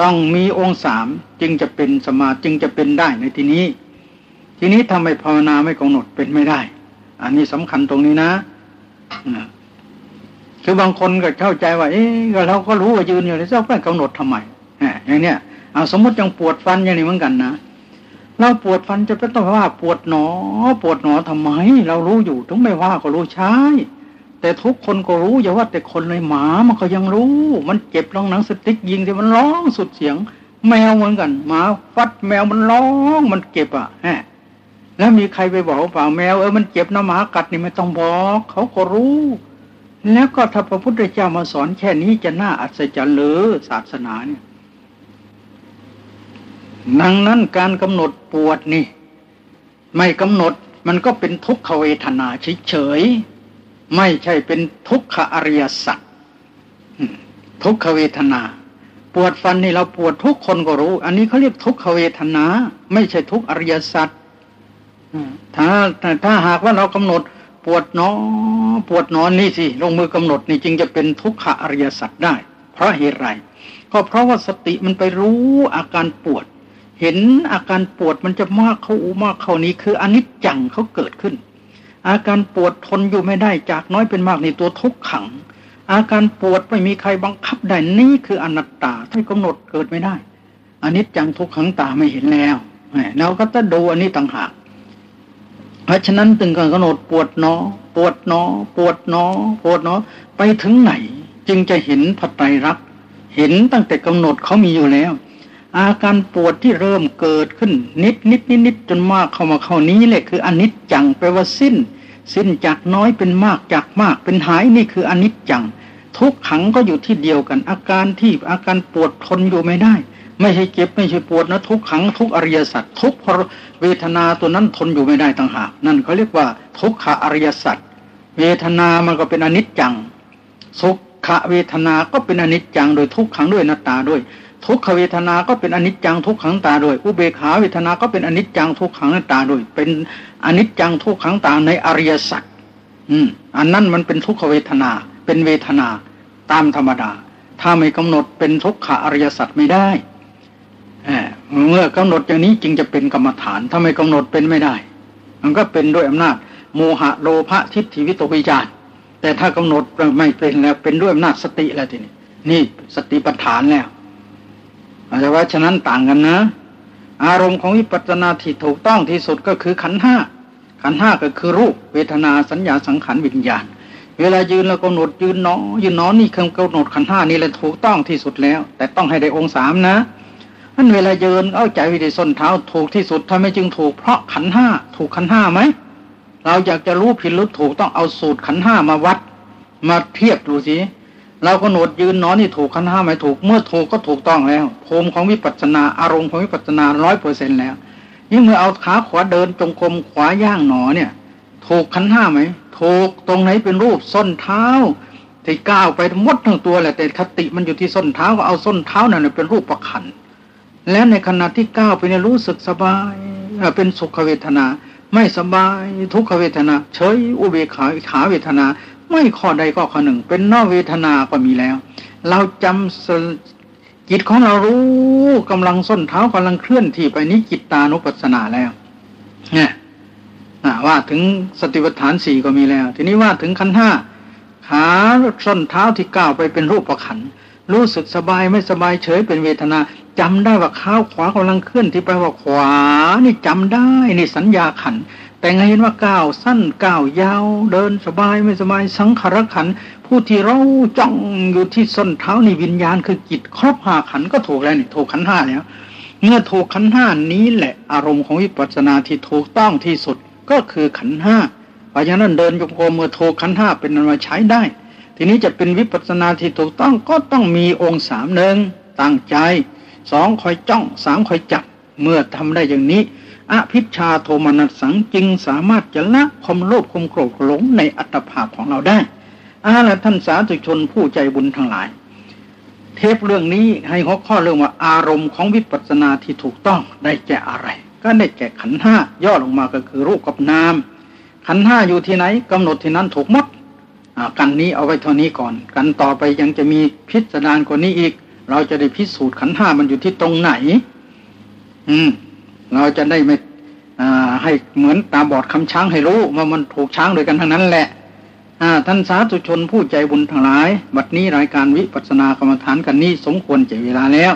ต้องมีองค์สามจึงจะเป็นสมาจึงจะเป็นได้ในที่นี้ ทีนี้ทำไมภาวนาไม่กำหนดเป็นไม่ได้ อันนี้สำคัญตรงนี้นะคือบางคนก็เข้าใจว่า เอ๊ะเราก็รู้ว่ายืนอยู่แล้วเจ้าไปกำหนดทำไมอย่างเนี้ยเอาสมมติยังปวดฟันอย่างนี้เหมือนกันนะเราปวดฟันจะต้องว่าปวดหนอ ปวดหนอทำไม เรารู้อยู่ถึงไม่ว่าก็รู้ใช่แต่ทุกคนก็รู้อย่าว่าแต่คนเลยหมามันก็ยังรู้ มันเจ็บลองหนังสติ๊กยิงที่มันร้องสุดเสียง แมวเหมือนกัน หมาฟัดแมวมันร้องมันเจ็บอะฮะ แล้วมีใครไปบอกเปล่าแมวเออมันเจ็บนะหมากัดนี่ไม่ต้องบอกเขาก็รู้ แล้วก็ถ้าพระพุทธเจ้ามาสอนแค่นี้จะน่าอัศจรรย์หรือศาสนาเนี่ยดังนั้นการกำหนดปวดนี่ ไม่กำหนดมันก็เป็นทุกขเวทนาเฉยๆไม่ใช่เป็นทุกขอริยสัจทุกขเวทนา ปวดฟันนี่เราปวดทุกคนก็รู้ อันนี้เขาเรียกทุกขเวทนา ไม่ใช่ทุกอริยสัจ ถ้าถ้าหากว่าเรากำหนดปวดนอ ปวดนอนนี่สิลงมือกำหนดนี่จึงจะเป็นทุกขอริยสัจได้ เพราะเหตุไรก็เพราะว่าสติมันไปรู้อาการปวด เห็นอาการปวดมันจะมากเข้าอูมากเข้านี้คืออนิจจังเขาเกิดขึ้น อาการปวดทนอยู่ไม่ได้จากน้อยเป็นมากในตัวทุกขัง อาการปวดไม่มีใครบังคับได้นี่คืออนัตตาที่กำหนดเกิดไม่ได้อนิจจังทุกขังตาไม่เห็นแล้วเราก็ต้องดูอันนี้ต่างหาก เพราะฉะนั้นตึงการกำหนดปวดเนอ ปวดเนอ ปวดเนอ ปวดเนอ ไปถึงไหน จึงจะเห็นพระไตรลัก เห็นตั้งแต่กำหนดเขามีอยู่แล้ว อาการปวดที่เริ่มเกิดขึ้น นิดนิดนิดนิดจนมากเข้ามาเข้านี้เลยคืออนิจจังแปลว่าสิ้น สิ้นจากน้อยเป็นมากจากมากเป็นหายนี่คืออนิจจัง ทุกขังก็อยู่ที่เดียวกัน อาการที่อาการปวดทนอยู่ไม่ได้ ไม่ใช่เจ็บไม่ใช่ปวดนะทุกขังทุกอริยสัจทุกเวทนาตัวนั้นทนอยู่ไม่ได้ต่างหากนั่นเขาเรียกว่า ทุกขอริยสัจเวทนามันก็เป็นอนิจจังสุขเวทนาก็เป็นอนิจจังโดยทุกขังด้วยนัตตาด้วย ทุกขเวทนาก็เป็นอนิจจังทุกขังตาด้วยอุเบกขาเวทนาก็เป็นอนิจจังทุกขังตาด้วย เป็นอนิจจังทุกขังตาในอริยสัจอืม อันนั้นมันเป็นทุกขเวทนา เป็นเวทนา ตามธรรมดา ถ้าไม่กำหนดเป็นทุกขอริยสัจไม่ได้ เมื่อกำหนดอย่างนี้จึงจะเป็นกรรมฐานถ้าไม่กำหนดเป็นไม่ได้ มันก็เป็นด้วยอำนาจ โมหะโลภะทิฏฐิวิตกวิจารแต่ถ้ากำหนดไม่เป็นแล้วเป็นด้วยอำนาจสติแล้วทีนี้นี่สติปัฏฐานแล้วแต่ว่าฉะนั้นต่างกันนะ อารมณ์ของวิปัสสนาที่ถูกต้องที่สุดก็คือขันห้าขันห้าก็คือรูปเวทนาสัญญาสังขารวิญญาณ เวลายืนแล้วกำหนดยืนนอยืนนอนนี่คือกำหนดขันห้านี่แหละถูกต้องที่สุดแล้ว แต่ต้องให้ได้องค์สามนะ นั่นเวลาเยินเอาใจวิธีส้นเท้าถูกที่สุดทำไมจึงถูกเพราะขันห้าถูกขันห้าไหมเราอยากจะรู้ผิดหรือถูกต้องเอาสูตรขันห้ามาวัด มาเทียบดูสิเราก็โนดยืนนอนนี่ถูกขันห้าไหมถูก เมื่อถูกก็ถูกต้องแล้วภูมิของวิปัสสนาอารมณ์ของวิปัสสนาร้อยเปอร์เซ็นแล้ว ยิ่งเมื่อเอาขาขวาเดินจงกรมขวาย่างหนอเนี่ย ถูกขันห้าไหมถูกตรงไหนเป็นรูปส้นเท้าที่ก้าวไปมดทั้งตัวแหละแต่คติมันอยู่ที่ส้นเท้าก็เอาส้นเท้านั่นเป็นรูปประคัน แล้วในขณะที่ก้าวไปเนี่ยรู้สึกสบาย เป็นสุขเวทนา ไม่สบายทุกขเวทนา เฉยอุเบกขาขาเวทนา ไม่ข้อใดก็ข้อหนึ่ง เป็นนอกเวทนาก็มีแล้ว เราจำจิตของเรารู้กำลังส้นเท้ากำลังเคลื่อนที่ไปนี้จิตตานุปัสสนาแล้วเนี่ยว่าถึงสติปัฏฐานสี่ก็มีแล้ว ทีนี้ว่าถึงขันห้าขาส้นเท้าที่ก้าวไปเป็นรูปประขัน รู้สึกสบายไม่สบายเฉยเป็นเวทนาจำได้ว่าข้าวขวากำลังเคลื่อนที่ไปว่าขวา นี่จำได้นี่สัญญาขัน แต่ไงเห็นว่าก้าวสั้นก้าวยาว เดินสบายไม่สบายสังขารขัน ผู้ที่เราจ้องอยู่ที่ส้นเท้านี่วิญญาณคือจิตครอบหาขันก็ถูกแล้วนี่ถูกขันห้าแล้วเมื่อถูกขันห้านี้แหละอารมณ์ของวิปัสสนาที่ถูกต้องที่สุดก็คือขันห้าเพราะฉะนั้นเดินโยกเมื่อถูกขันห้าเป็นนันมาใช้ได้ ทีนี้จะเป็นวิปัสสนาที่ถูกต้องก็ต้องมีองค์สามหนึ่งตั้งใจสองคอยจ้องสามคอยจับ เมื่อทำได้อย่างนี้อภิชาโทมนัสสังจึงสามารถจะละความโลภความโกรธหลงในอัตภาพของเราได้อาละท่านสาธุชนผู้ใจบุญทั้งหลาย เทปเรื่องนี้ให้หัวข้อเรื่องว่าอารมณ์ของวิปัสสนาที่ถูกต้องได้แก่อะไร ก็ได้แก่ขันห้าย่อลงมาก็คือรูปกับนาม ขันห้าอยู่ที่ไหนกำหนดที่นั้นถูกมด กันนี้เอาไว้เท่านี้ก่อน กันต่อไปยังจะมีพิสดารกว่านี้อีก เราจะได้พิสูจน์ขันห้ามันอยู่ที่ตรงไหน อืม เราจะได้ไม่ให้เหมือนตาบอดคำช้างให้รู้ว่ามันถูกช้างโดยกันทั้งนั้นแหละท่านสาธุชนผู้ใจบุญทั้งหลาย บัดนี้รายการวิปัสสนากรรมฐานกันนี้สมควรเจเวลาแล้ว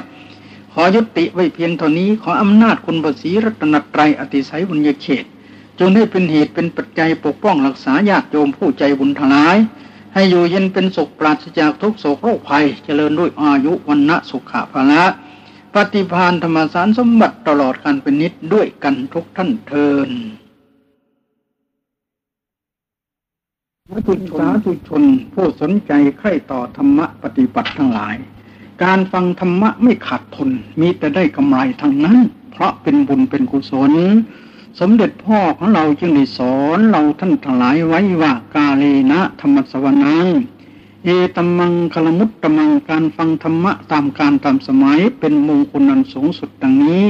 ขอยุติไว้เพียงเท่านี้ ขออำนาจคุณประสีรัตนตรัยอติไสยบุญญเขต จงได้เป็นเหตุเป็นปัจจัยปกป้องรักษาญาติโยมผู้ใจบุญทลาย ให้อยู่เย็นเป็นสุขปราศจากทุกโศกโรคภัย เจริญด้วยอายุวันณะสุขภาละปฏิพานธรรมสารสมบัติตลอดการเป็นนิดด้วยกันทุกท่านเทินสาธุสาธุชนผู้สนใจใคร่ต่อธรรมะปฏิบัติทั้งหลาย การฟังธรรมะไม่ขาดทุนมีแต่ได้กำไรทั้งนั้น เพราะเป็นบุญเป็นกุศล สมเด็จพ่อของเราจึงได้สอนเราท่านทั้งหลายไว้ว่ากาเลนะธรรมสวนังเอตัมมังคลมุตตมังการฟังธรรมะตามการตามสมัยเป็นมงคลนันสูงสุดดังนี้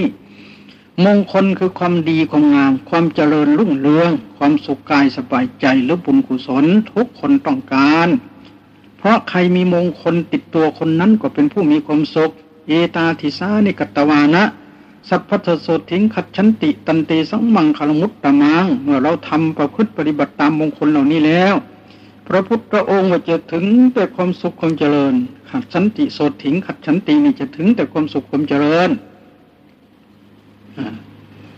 มงคลคือความดีความงาม ความเจริญรุ่งเรือง ความสุขกายสบายใจหรือบุญกุศลทุกคนต้องการ เพราะใครมีมงคลติดตัวคนนั้นก็เป็นผู้มีความสุขเอตาทิสานิกตวานะ สัพพัทโสถิงขัดชันติตันเตสังมังคลมุตตะมังเมื่อเราทำประพฤติปฏิบัติตามมงคลเหล่านี้แล้ว พระพุทธองค์จะถึงแต่ความสุขความเจริญ ขัดชันติโสถิงขัดชันตินี่จะถึงแต่ความสุขความเจริญ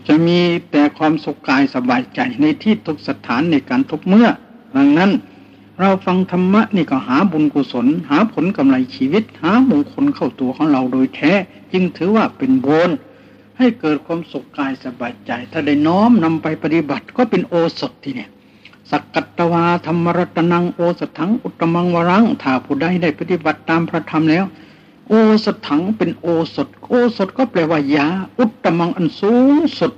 จะมีแต่ความสุขกายสบายใจในที่ทุกสถานในการทุกเมื่อ ดังนั้น เราฟังธรรมะนี่ก็หาบุญกุศล หาผลกำไรชีวิต หามงคลเข้าตัวของเราโดยแท้ จึงถือว่าเป็นบุญ ให้เกิดความสุขกายสบายใจ ถ้าได้น้อมนำไปปฏิบัติก็เป็นโอสถที่เนี่ยสักกัตวาธรรมรัตนังโอสถังอุตมังวรังถ้าผู้ใดได้ปฏิบัติตามพระธรรมแล้ว โอสถังเป็นโอสถ โอสถก็แปลว่ายา อุตมังอันสูงสุด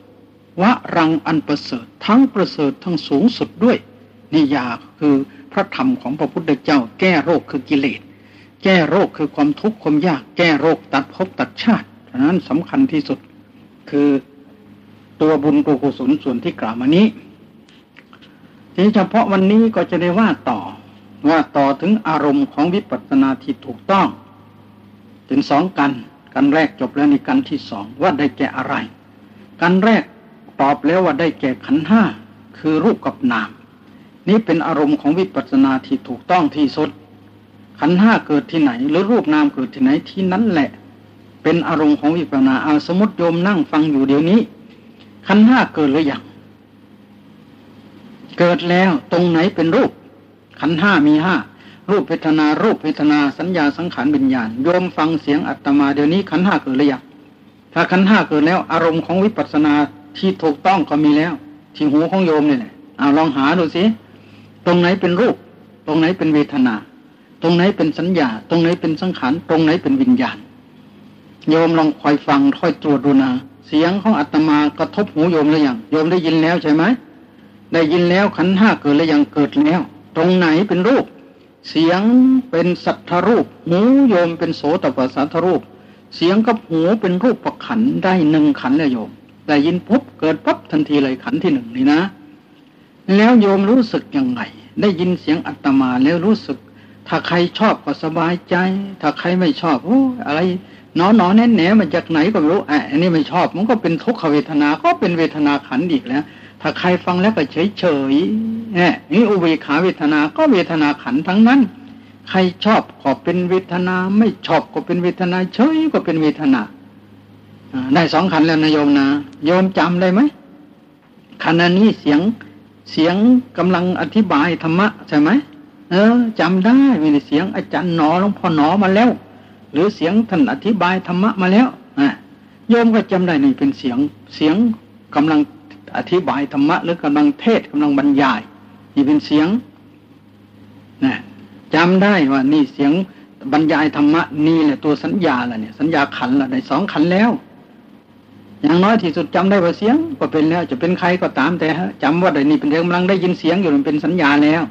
วรังอันประเสริฐ ทั้งประเสริฐทั้งสูงสุดด้วยนี่ยาคือพระธรรมของพระพุทธเจ้า แก้โรคคือกิเลส แก้โรคคือความทุกข์ความยาก แก้โรคตัดภพตัดชาติฉะนั้นสำคัญที่สุด คือตัวบุญกุศลส่วนที่กล่าวมานี้ทีเฉพาะวันนี้ก็จะได้ว่าต่อว่าต่อถึงอารมณ์ของวิปัสสนาที่ถูกต้อง ถึงสองกันกันแรกจบแล้วในกันที่สองว่าได้แก่อะไร กันแรกตอบแล้วว่าได้แก่ขันห้าคือรูปกับนาม นี้เป็นอารมณ์ของวิปัสสนาที่ถูกต้องที่สุดขันห้าเกิดที่ไหน หรือรูปนามเกิดที่ไหนที่นั้นแหละ เป็นอารมณ์ของวิปัสนาเอาสมมติโยมนั่งฟังอยู่เดี๋ยวนี้ขันห้าเกิดหรือยังเกิดแล้วตรงไหนเป็นรูป ขันห้ามีห้ารูปเวทนารูปเวทนาสัญญาสังขารวิญญาณโยมฟังเสียงอัตมาเดี๋ยวนี้ขันห้าเกิดหรือยังถ้าขันห้าเกิดแล้ว อารมณ์ของวิปัสนาที่ถูกต้องก็มีแล้ว ที่หูของโยมนี่แหละเอาลองหาดูสิตรงไหนเป็นรูป ตรงไหนเป็นเวทนา ตรงไหนเป็นสัญญา ตรงไหนเป็นสังขารตรงไหนเป็นวิญญาณ โยมลองคอยฟังคอยตรวจดูนะเสียงของอาตมากระทบหูโยมหรือยังโยมได้ยินแล้วใช่ไหมได้ยินแล้วขันห้าเกิดหรือยังเกิดแล้ว ตรงไหนเป็นรูป เสียงเป็นสัทธรูป หูโยมเป็นโสตปัสสัทรูป เสียงกับหูเป็นรูปประขันได้หนึ่งขันแล้วโยมได้ยินปุ๊บเกิดปั๊บทันทีเลยขันที่หนึ่งนี่นะ แล้วโยมรู้สึกยังไง ได้ยินเสียงอัตมาแล้วรู้สึก ถ้าใครชอบก็สบายใจ ถ้าใครไม่ชอบโอ้อะไร นอนนอนแน่แน่มาจากไหนก็ไม่รู้อะอันนี้ไม่ชอบมันก็เป็นทุกขเวทนาก็เป็นเวทนาขันอีกแล้ว ถ้าใครฟังแล้วก็เฉยเฉยเนี่ยนี่อุเบกขาเวทนาก็เวทนาขันทั้งนั้น ใครชอบก็เป็นเวทนา ไม่ชอบก็เป็นเวทนา เฉยก็เป็นเวทนาได้สองขันแล้วนะโยมนะโยมจำได้ไหมขณะนี้เสียงเสียงกำลังอธิบายธรรมะใช่ไหมเออจำได้มีเสียงอาจารย์หนอหลวงพ่อหนอมาแล้ว หรือเสียงท่านอธิบายธรรมะมาแล้วะโยมก็จำได้นี่เป็นเสียงเสียงกำลังอธิบายธรรมะหรือกำลังเทศกำลังบรรยาย นี่เป็นเสียงนะจำได้ว่านี่เสียงบรรยายธรรมะนี่แหละตัวสัญญาละเนี่ย สัญญาขันละในสองขันแล้ว อย่างน้อยที่สุดจำได้ว่าเสียงก็เป็นแล้ว จะเป็นใครก็ตามแต่ฮะจำว่าได้นี่เป็นกำลังได้ยินเสียงอยู่มันเป็นสัญญาแล้ว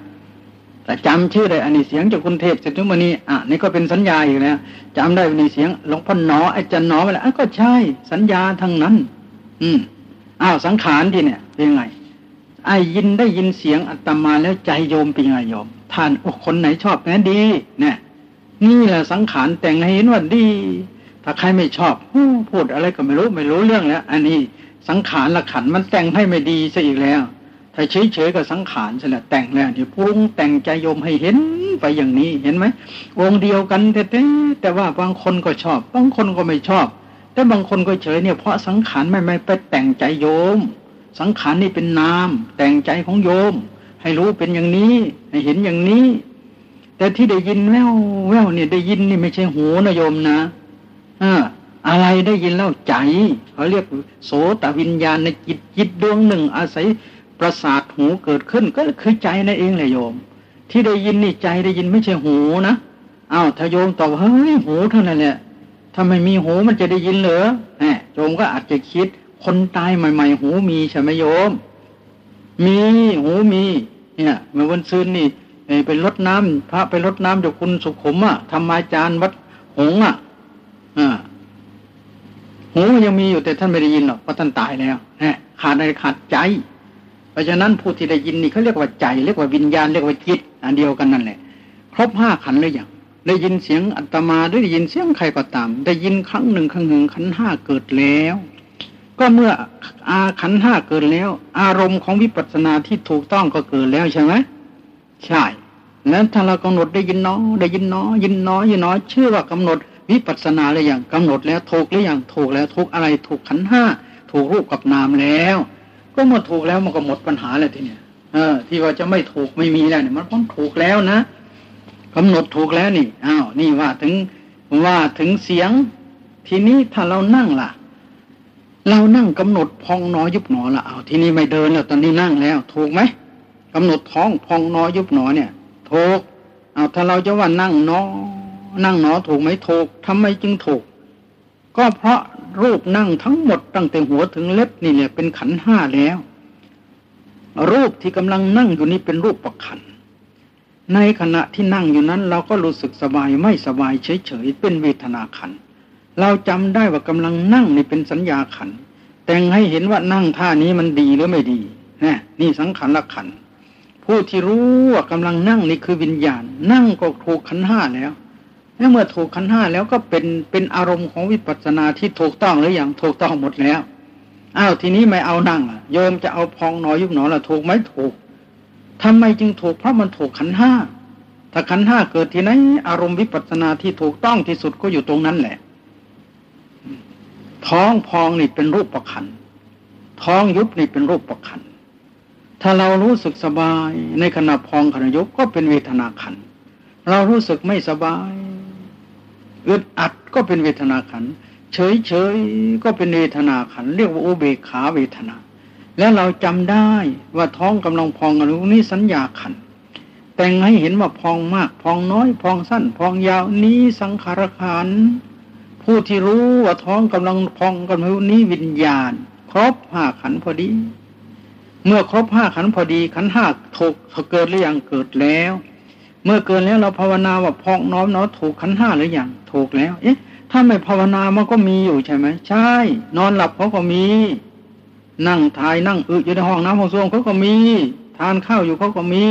แต่จำชื่อได้อันนี้เสียงจากคุณเทพเสร็จทุกวันนี้อะนี่ก็เป็นสัญญาอีกแล้วจำได้วันนี้เสียงหลวงพ่อหนอไอาจารย์หนอมาแล้วก็ใช่สัญญาทั้งนั้น อืมอ้าวสังขารที่เนี่ย เป็นไงไอ้ยินได้ยินเสียงอัตมาแล้วใจโยมเป็นไงโยมท่านโอ้คนไหนชอบแม้ดีเนี่ยนี่แหละสังขารแต่งให้เห็นว่าดี ถ้าใครไม่ชอบพูดอะไรก็ไม่รู้ไม่รู้เรื่องแล้ว อันนี้สังขารละขันมันแต่งให้ไม่ดีซะอีกแล้ว ถ้าเฉยๆก็สังขารใช่ไหมแต่งแล้วเดี๋ยวปรุงแต่งใจโยมให้เห็นไปอย่างนี้เห็นไหมองเดียวกันแต่แต่ว่าบางคนก็ชอบ บางคนก็ไม่ชอบ แต่บางคนก็เฉยเนี่ยเพราะสังขารไม่ไม่ไปแต่งใจโยม สังขารนี่เป็นนาม แต่งใจของโยม ให้รู้เป็นอย่างนี้ให้เห็นอย่างนี้ แต่ที่ได้ยินแววแววเนี่ยได้ยินนี่ไม่ใช่หูนะโยมนะอ่าอะไรได้ยินแล้วใจเขาเรียกโสตวิญญาณในจิตจิตดวงหนึ่ง อาศัย ประสาทหูเกิดขึ้นก็คือใจนั่นเองเลยโยม ที่ได้ยินนี่ใจได้ยินไม่ใช่หูนะอ้าวถ้าโยมตอบเฮ้ยหูเท่านั้นแหละถ้าไม่มีหูมันจะได้ยินเหรอแหมโยมก็อาจจะคิด คนตายใหม่ ๆ หูมีใช่ไหมโยม มีหูมี เนี่ยเมื่อวันซืนนี่ไปรดน้ำพระไปรดน้ำจากคุณสุขุมอะธรรมาจารย์วัดหงอะอ่าหูยังมีอยู่แต่ท่านไม่ได้ยินหรอกเพราะท่านตายแล้วฮะขาดอะไรขาดใจ เพราะฉะนั้นผู้ที่ได้ยินนี่เขาเรียกว่าใจ เรียกว่าวิญญาณเรียกว่าจิตอันเดียวกันนั่นแหละ ครบห้าขันหรือยังได้ยินเสียงอัตมาหรือได้ยินเสียงใครก็ตาม ได้ยินครั้งหนึ่งครั้งหนึ่งขันห้าเกิดแล้ว ก็เมื่ออาขันห้าเกิดแล้ว อารมณ์ของวิปัสสนาที่ถูกต้องก็เกิดแล้วใช่ไหมใช่แล้วถ้าเรากำหนดได้ยินน้อได้ยินน้อยินน้อยินน้อชื่อว่ากำหนดวิปัสสนาหรือยังกำหนดแล้วถูกหรือยังถูกแล้วถูกอะไรถูกขันห้าถูกรูปกับนามแล้ว ก็เมื่อถูกแล้วมันก็หมดปัญหาแล้วทีเนี้ยเออ ที่ว่าจะไม่ถูกไม่มีแล้วเนี่ยมันพ้นถูกแล้วนะกำหนดถูกแล้วนี่อ้าวนี่ว่าถึงว่าถึงเสียง ทีนี้ถ้าเรานั่งล่ะ เรานั่งกำหนดพองนอยุบหนอละเอาทีนี้ไม่เดินแล้วตอนนี้นั่งแล้ว ถูกไหมกำหนดท้องพองนอยุบหนอเนี่ยถูกเอาถ้าเราจะว่านั่งนอนั่งหนอถูกไหมถูกทำไมจึงถูก ก็เพราะ รูปนั่งทั้งหมดตั้งแต่หัวถึงเล็บนี่เนี่ยเป็นขันห้าแล้ว รูปที่กำลังนั่งอยู่นี้เป็นรูปประขัน ในขณะที่นั่งอยู่นั้น เราก็รู้สึกสบายไม่สบายเฉยๆเป็นเวทนาขัน เราจำได้ว่ากำลังนั่งนี่เป็นสัญญาขัน แต่งให้เห็นว่านั่งท่านี้มันดีหรือไม่ดีนะนี่สังขารละขัน ผู้ที่รู้ว่ากำลังนั่งนี่คือวิญญาณ นั่งก็ถูกขันห้าแล้ว เมื่อถูกขันห้าแล้วก็เป็นเป็นอารมณ์ของวิปัสสนาที่ถูกต้องหรืออยังถูกต้องหมดแล้วอ้าวทีนี้ไม่เอานั่งล่ะโยมจะเอาพองหนอยุบหนอล่ะถูกไหมถูกทำไมจึงถูกเพราะมันถูกขันห้าถ้าขันห้าเกิดที่ไหนอารมณ์วิปัสสนาที่ถูกต้องที่สุดก็อยู่ตรงนั้นแหละ ท้องพองนี่เป็นรูปประคันท้องยุบนี่เป็นรูปประคันถ้าเรารู้สึกสบายในขณะพองขณะยุบก็เป็นเวทนาขันเรารู้สึกไม่สบาย อึดอัดก็เป็นเวทนาขัน เฉยเฉยก็เป็นเวทนาขัน เรียกว่าอุเบกขาเวทนา แล้วเราจำได้ว่าท้องกำลังพองกันนี้สัญญาขัน แต่งให้เห็นว่าพองมาก พองน้อย พองสั้น พองยาวนี้สังขารขัน ผู้ที่รู้ว่าท้องกำลังพองกันนี้วิญญาณ ครบห้าขันพอดี เมื่อครบห้าขันพอดีขันห้าถูกเกิดหรือยังเกิดแล้ว เมื่อเกินแล้วเราภาวนาว่าพองน้อมเนาะถูกขันห้าหรือยังถูกแล้ว เอ๊ะ ถ้าไม่ภาวนามันก็มีอยู่ใช่ไหมใช่ นอนหลับเขาก็มี นั่งทายนั่งอึอยู่ในห้องน้ำห้องส้วมเขาก็มี ทานข้าวอยู่เขาก็มี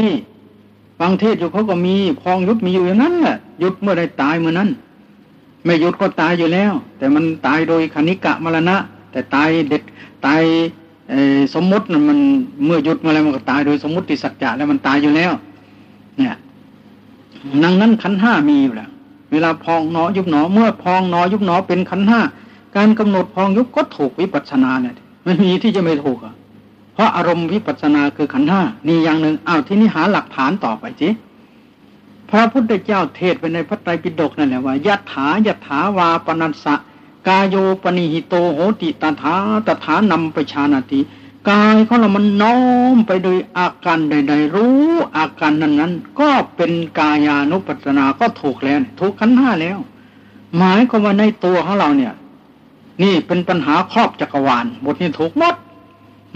ฟังเทศอยู่เขาก็มีพองยุบมีอยู่อย่างนั้นแหละยุดเมื่อใดตายเมื่อนั้น ไม่หยุดก็ตายอยู่แล้ว แต่มันตายโดยคณิกะมรณะ แต่ตายเด็ดตายสมมติมันเมื่อหยุดมาแล้วมันก็ตายโดยสมมติสัจจะแล้วมันตายอยู่แล้ว เนี่ย นังนั้นขันห้ามีอยู่แล้วเวลาพองหนอยุบหนอ เมื่อพองหนอยุบหนอเป็นขันห้าการกำหนดพองยุบก็ถูกวิปัสสนาเนี่ยไม่มีที่จะไม่ถูกอะ เพราะอารมณ์วิปัสสนาคือขันห้านี่อย่างหนึ่งอ้าวที่นี่หาหลักฐานต่อไปสิพระพุทธเจ้าเทศไปในพระไตรปิฎกนั่นแหละว่ายัตถายัตถาวาปนัสสะกายโยปนิหิโตโหติตถาตถานำไปชานาติ กายของเรามันน้อมไปโดยอาการใด ๆ รู้อาการนั้นนั้นก็เป็นกายานุปัสสนาก็ถูกแล้วถูกขันห้าแล้ว หมายความว่าในตัวของเราเนี่ย นี่เป็นปัญหาครอบจักรวาลบทนี้ถูกหมด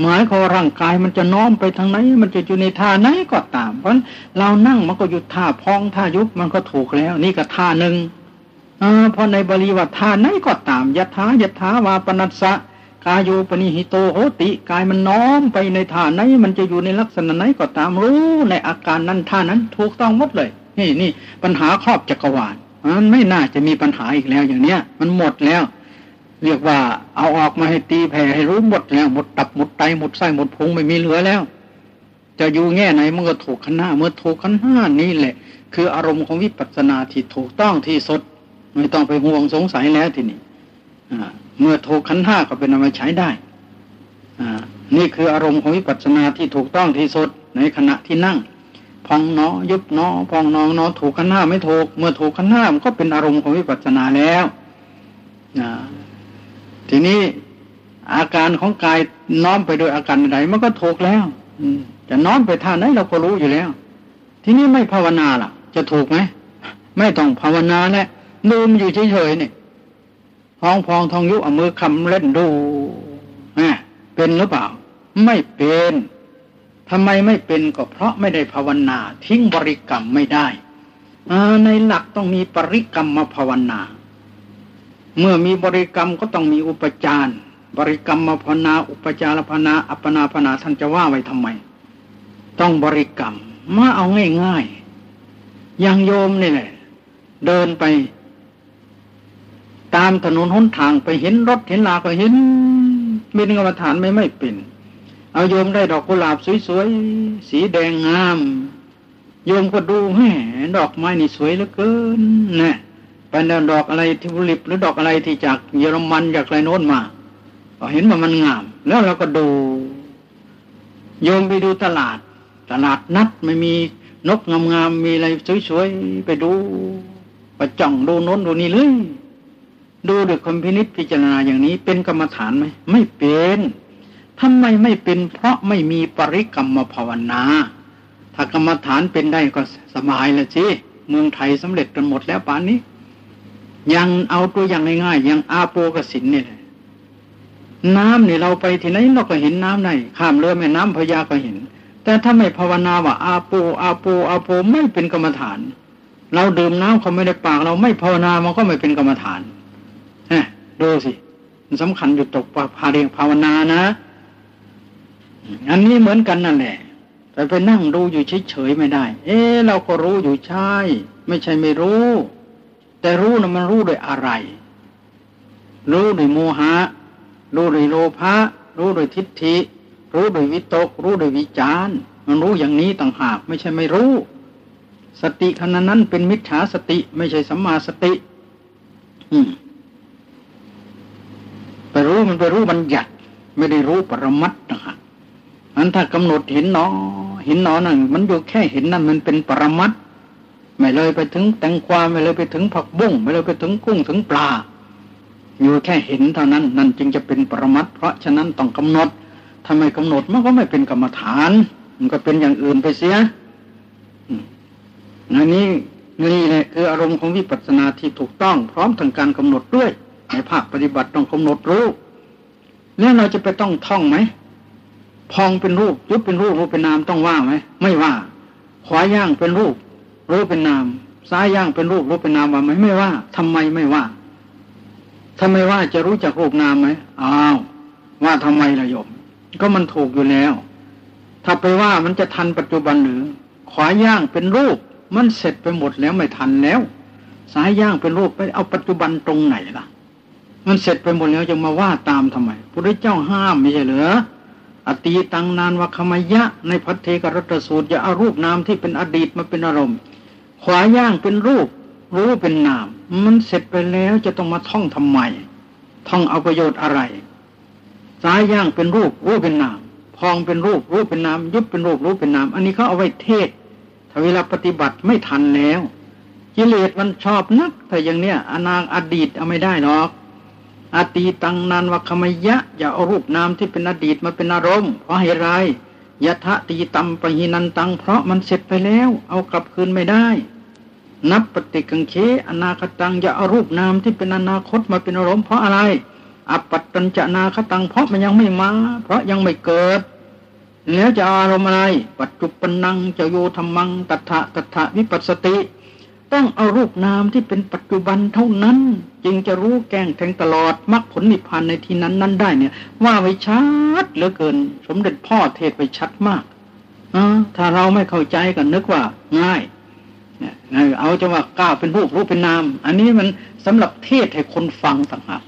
หมายความร่างกายมันจะน้อมไปทางไหน มันจะอยู่ในท่าไหนก็ตาม เพราะเรานั่งมันก็อยู่ท่าพองท่ายุบมันก็ถูกแล้ว นี่ก็ท่าหนึ่งเพราะในบาลีว่าท่าไหนก็ตามยถายถาวาปนัสสะ กายโยปนิหิโตโหติ กายมันน้อมไปในท่าไหน มันจะอยู่ในลักษณะไหนก็ตามรู้ในอาการนั้นท่านั้นถูกต้องหมดเลย นี่นี่ปัญหาครอบจักรวาลมันไม่น่าจะมีปัญหาอีกแล้วอย่างเนี้ย มันหมดแล้ว เรียกว่าเอาออกมาให้ตีแผ่ให้รู้หมดแล้วหมดตับหมดไตหมดไส้หมดพุงไม่มีเหลือแล้ว จะอยู่แง่ไหนมันก็ถูกขันห้าเมื่อถูกขันห้านี่แหละ คืออารมณ์ของวิปัสสนาที่ถูกต้องที่สุด ไม่ต้องไปห่วงสงสัยแล้วทีนี้อ่า เมื่อถูกขันห้าก็เป็นเอามาใช้ได้นี่คืออารมณ์ของวิปัสสนาที่ถูกต้องที่สุดในขณะที่นั่ง พองนอยุบนอพองนองนอถูกขันห้าไม่ถูก เมื่อถูกขันห้ามันก็เป็นอารมณ์ของวิปัสสนาแล้วทีนี้อาการของกายน้อมไปโดยอาการใดมันก็ถูกแล้วจะน้อมไปท่าไหนเราก็รู้อยู่แล้ว ทีนี้ไม่ภาวนาล่ะ จะถูกไหมไม่ต้องภาวนาแหละดูมอยู่เฉยๆเนี่ย พองพองทองยุเอามือคำเล่นดูเป็นหรือเปล่า ไม่เป็นทำไมไม่เป็นก็เพราะไม่ได้ภาวนา ทิ้งบริกรรมไม่ได้ในหลักต้องมีปริกรรมมาภาวนา เมื่อมีบริกรรมก็ต้องมีอุปจารบริกรรมมาภาวนา อุปจารภาวนา อัปปนาภาวนาท่านจะว่าไว้ทำไม ต้องบริกรรมมาเอาง่ายๆอย่างโยมนี่แหละ เดินไป ตามถนนหนทางไปเห็นรถเห็นลาก็เห็นเป็นกรรมฐานไม่ไม่เป็น เอาโยมได้ดอกกุหลาบสวยๆสีแดงงาม โยมก็ดูแหมดอกไม้นี่สวยเหลือเกินนะเป็นดอกอะไรที่ผลิตหรือดอกอะไรที่จากเยอรมันจากไรโน้นมาก็เห็นว่ามันงาม แล้วเราก็ดู โยมไปดูตลาด ตลาดนัดไม่มีนกงามๆมีอะไรสวยๆไปดูไปจ้องดูโน้นดูนี่เลย ดูด้วยความพินิจพิจารณาอย่างนี้เป็นกรรมฐานไหมไม่เป็นทำไมไม่เป็นเพราะไม่มีปริกรรมภาวนา ถ้ากรรมฐานเป็นได้ก็สบายละสิเมืองไทยสำเร็จกันหมดแล้วป่านนี้ ยังเอาตัวอย่างง่ายๆยังอาโปกสินเนี่ยน้ำเนี่ยเราไปที่ไหนเราก็เห็นน้ำในข้ามเรือแม่น้ำพญาก็เห็น แต่ถ้าไม่ภาวนาว่า อาโปอาโปอาโปไม่เป็นกรรมฐาน เราดื่มน้ำเขาไม่ได้ปากเราไม่ภาวนามันก็ไม่เป็นกรรมฐาน ดูสิมันสำคัญอยู่ตกพาเรียงภาวนานะ อันนี้เหมือนกันนั่นแหละ แต่ไปนั่งดูอยู่เฉยๆไม่ได้ เอ๊เราก็รู้อยู่ใช่ ไม่ใช่ไม่รู้ แต่รู้นะมันรู้โดยอะไร รู้โดยโมหะ รู้โดยโลภะ รู้โดยทิฏฐิ รู้โดยวิตก รู้โดยวิจารมันรู้อย่างนี้ต่างหาก ไม่ใช่ไม่รู้ สติขณะนั้นเป็นมิจฉาสติ ไม่ใช่สัมมาสติ อืม ไปรู้มันไปรู้บัญญัติ ไม่ได้รู้ปรมัตนะฮะนั้นถ้ากำหนดเห็นหนอ เห็นหนอนั่นมันอยู่แค่เห็นนั่นมันเป็นปรมัตไม่เลยไปถึงแตงกวาไม่เลยไปถึงผักบุ้งไม่เลยไปถึงกุ้งถึงปลา อยู่แค่เห็นเท่านั้น นั่นจึงจะเป็นปรมัตเพราะฉะนั้นต้องกำหนดทำไมกำหนดมันก็ไม่เป็นกรรมฐาน มันก็เป็นอย่างอื่นไปเสียอันนี้นี่แหละคืออารมณ์ของวิปัสสนาที่ถูกต้องพร้อมทั้งการกำหนดด้วย ในภาคปฏิบัติต้องกำหนดรู้แล้วเราจะไปต้องท่องไหม พองเป็นรูปยุบเป็นรูปรูปเป็นนามต้องว่าไหมไม่ว่า ขวาย่างเป็นรูปรูปเป็นนามซ้ายย่างเป็นรูปรูปเป็นนามว่าไหมไม่ว่าทำไมไม่ว่าทำไมว่าจะรู้จักรูปนามไหมอ้าวว่าทำไมละโยม ก็มันถูกอยู่แล้ว ถ้าไปว่ามันจะทันปัจจุบันหรือ ขวาย่างเป็นรูป มันเสร็จไปหมดแล้วไม่ทันแล้วสายย่างเป็นรูปไปเอาปัจจุบันตรงไหนล่ะ มันเสร็จไปหมดแล้วจะมาว่าตามทำไมพระเจ้าห้ามไม่ใช่เหรออตีตังนานวัคมยะ ในพัทเทกรัตสูตรจะเอารูปนามที่เป็นอดีตมาเป็นอารมณ์ ขวาย่างเป็นรูป รู้เป็นนาม มันเสร็จไปแล้วจะต้องมาท่องทำไม ท่องเอาประโยชน์อะไรซ้ายย่างเป็นรูป รู้เป็นนาม พองเป็นรูป รู้เป็นนาม ยุบเป็นรูป รู้เป็นนาม อันนี้เขาเอาไว้เทศถ้าเวลาปฏิบัติไม่ทันแล้วกิเลสมันชอบนักแต่อย่างเนี้ยอนางอดีตเอาไม่ได้หรอก อตีตังนานวัคมยะ อย่าเอารูปนามที่เป็นอดีตมาเป็นอารมณ์เพราะเหตุไรยะทะตีตัมปหินันตัง เพราะมันเสร็จไปแล้ว เอากลับคืนไม่ได้ นับปฏิกังเคอนาคตังอย่าเอารูปนามที่เป็นอนาคตมาเป็นอารมณ์เพราะอะไรอปัตตัญจนาคตังเพราะมันยังไม่มา เพราะยังไม่เกิด แล้วจะอารมณ์อะไร ปัจจุปนังจะโยธรรมังตัถะตัถะวิปัสสติ ต้องเอารูปนามที่เป็นปัจจุบันเท่านั้น จึงจะรู้แก้งแทงตลอดมรรคผลนิพพานในที่นั้นนั้นได้เนี่ย ว่าไว้ชัดเหลือเกิน สมเด็จพ่อเทศไว้ชัดมากอถ้าเราไม่เข้าใจกันนึกว่า ง่ายเอาจะว่าก้าวเป็นรูปรูปเป็นนาม อันนี้มันสำหรับเทศให้คนฟังต่างหาก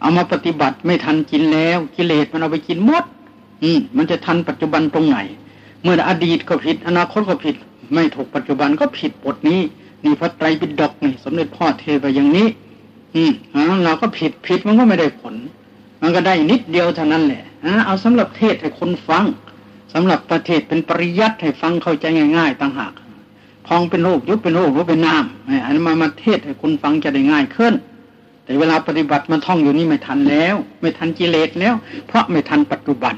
เอามาปฏิบัติไม่ทันกินแล้ว กิเลสมันเอาไปกินหมด อืมมันจะทันปัจจุบันตรงไหน เมื่ออดีตก็ผิด อนาคตก็ผิด ไม่ถูกปัจจุบันก็ผิดบทนี้ นี่พระไตรปิฎกนี่สมเด็จพ่อเทไปอย่างนี้ อืมเราก็ผิดผิดมันก็ไม่ได้ผล มันก็ได้นิดเดียวเท่านั้นแหละเอาสำหรับเทศให้คนฟังสำหรับประเทศเป็นปริยัติให้ฟังเข้าใจง่ายๆต่างหากพองเป็นโรคยุบเป็นโรครู้เป็นน้ำอันนี้มามาเทศให้คนฟังจะได้ง่ายขึ้น แต่เวลาปฏิบัติมันท่องอยู่นี่ไม่ทันแล้ว ไม่ทันกิเลสแล้ว เพราะไม่ทันปัจจุบัน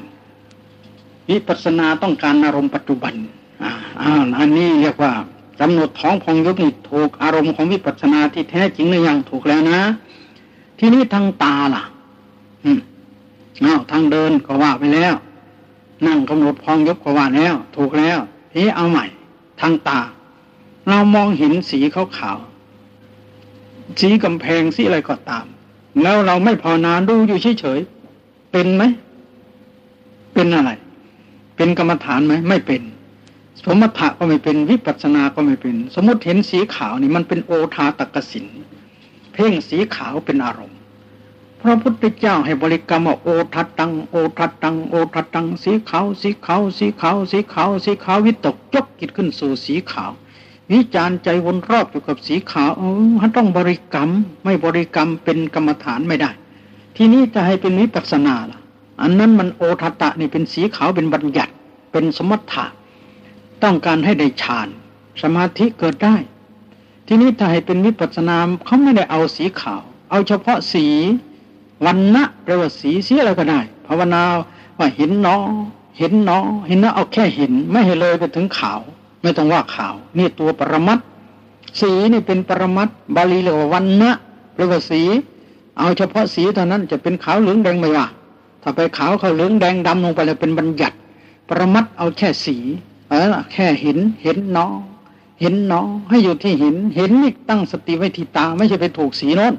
วิปัสสนาต้องการอารมณ์ปัจจุบันอ่าอันนี้เรียกว่า กำหนดท้องพองยุบนี่ถูกอารมณ์ของวิปัสสนาที่แท้จริงหรือยังถูกแล้วนะ ทีนี้ทางตาล่ะ อืมอ้าวทางเดินก็ว่าไปแล้ว นั่งกำหนดพองยุบก็ว่าแล้ว ถูกแล้วทีเอาใหม่ ทางตา เรามองเห็นสีขาวขาวสีกำแพงสีอะไรก็ตาม แล้วเราไม่พอนานดูอยู่เฉยๆเป็นไหมเป็นอะไร เป็นกรรมฐานไหมไม่เป็น สมถะก็ไม่เป็นวิปัสสนาก็ไม่เป็น สมมติเห็นสีขาวนี่มันเป็นโอทาตกสินเพ่งสีขาวเป็นอารมณ์พระพุทธเจ้าให้บริกรรมว่าโอทัตังโอทัตังโอทัตังสีขาวสีขาวสีขาวสีขาวสีขาววิตกยกกิจขึ้นสู่สีขาว วิจารใจวนรอบอยู่กับสีขาวเออต้องบริกรรมไม่บริกรรมเป็นกรรมฐานไม่ได้ ทีนี้จะให้เป็นวิปัสนาล่ะ อันนั้นมันโอทัตะนี่เป็นสีขาวเป็นบัญญัติ เป็นสมถะ ต้องการให้ได้ฌาน สมาธิเกิดได้ ทีนี้ถ้าให้เป็นวิปัสสนาเขาไม่ได้เอาสีขาว เอาเฉพาะสีวันนะแปลว่าสีสีอะไรก็ได้ภาวนาว่าเห็นนอเห็นนอเห็นนะเอาแค่เห็นไม่ให้เลยไปถึงขาว ไม่ต้องว่าขาว นี่ตัวปรมัตสีนี่เป็นปรมัตบาลีเรียกว่าวันนะแปลว่าสี เอาเฉพาะสีเท่านั้นจะเป็นขาวเหลืองแดงไม่ว่าถ้าไปขาวเขาเหลืองแดงดำลงไปแล้วเป็นบัญญัติ ปรมัตเอาแค่สี เออแค่เห็นเห็นน้อเห็นน้อให้อยู่ที่เห็นเห็นนี่ตั้งสติไว้ที่ตา ไม่ใช่ไปถูกสีโน้น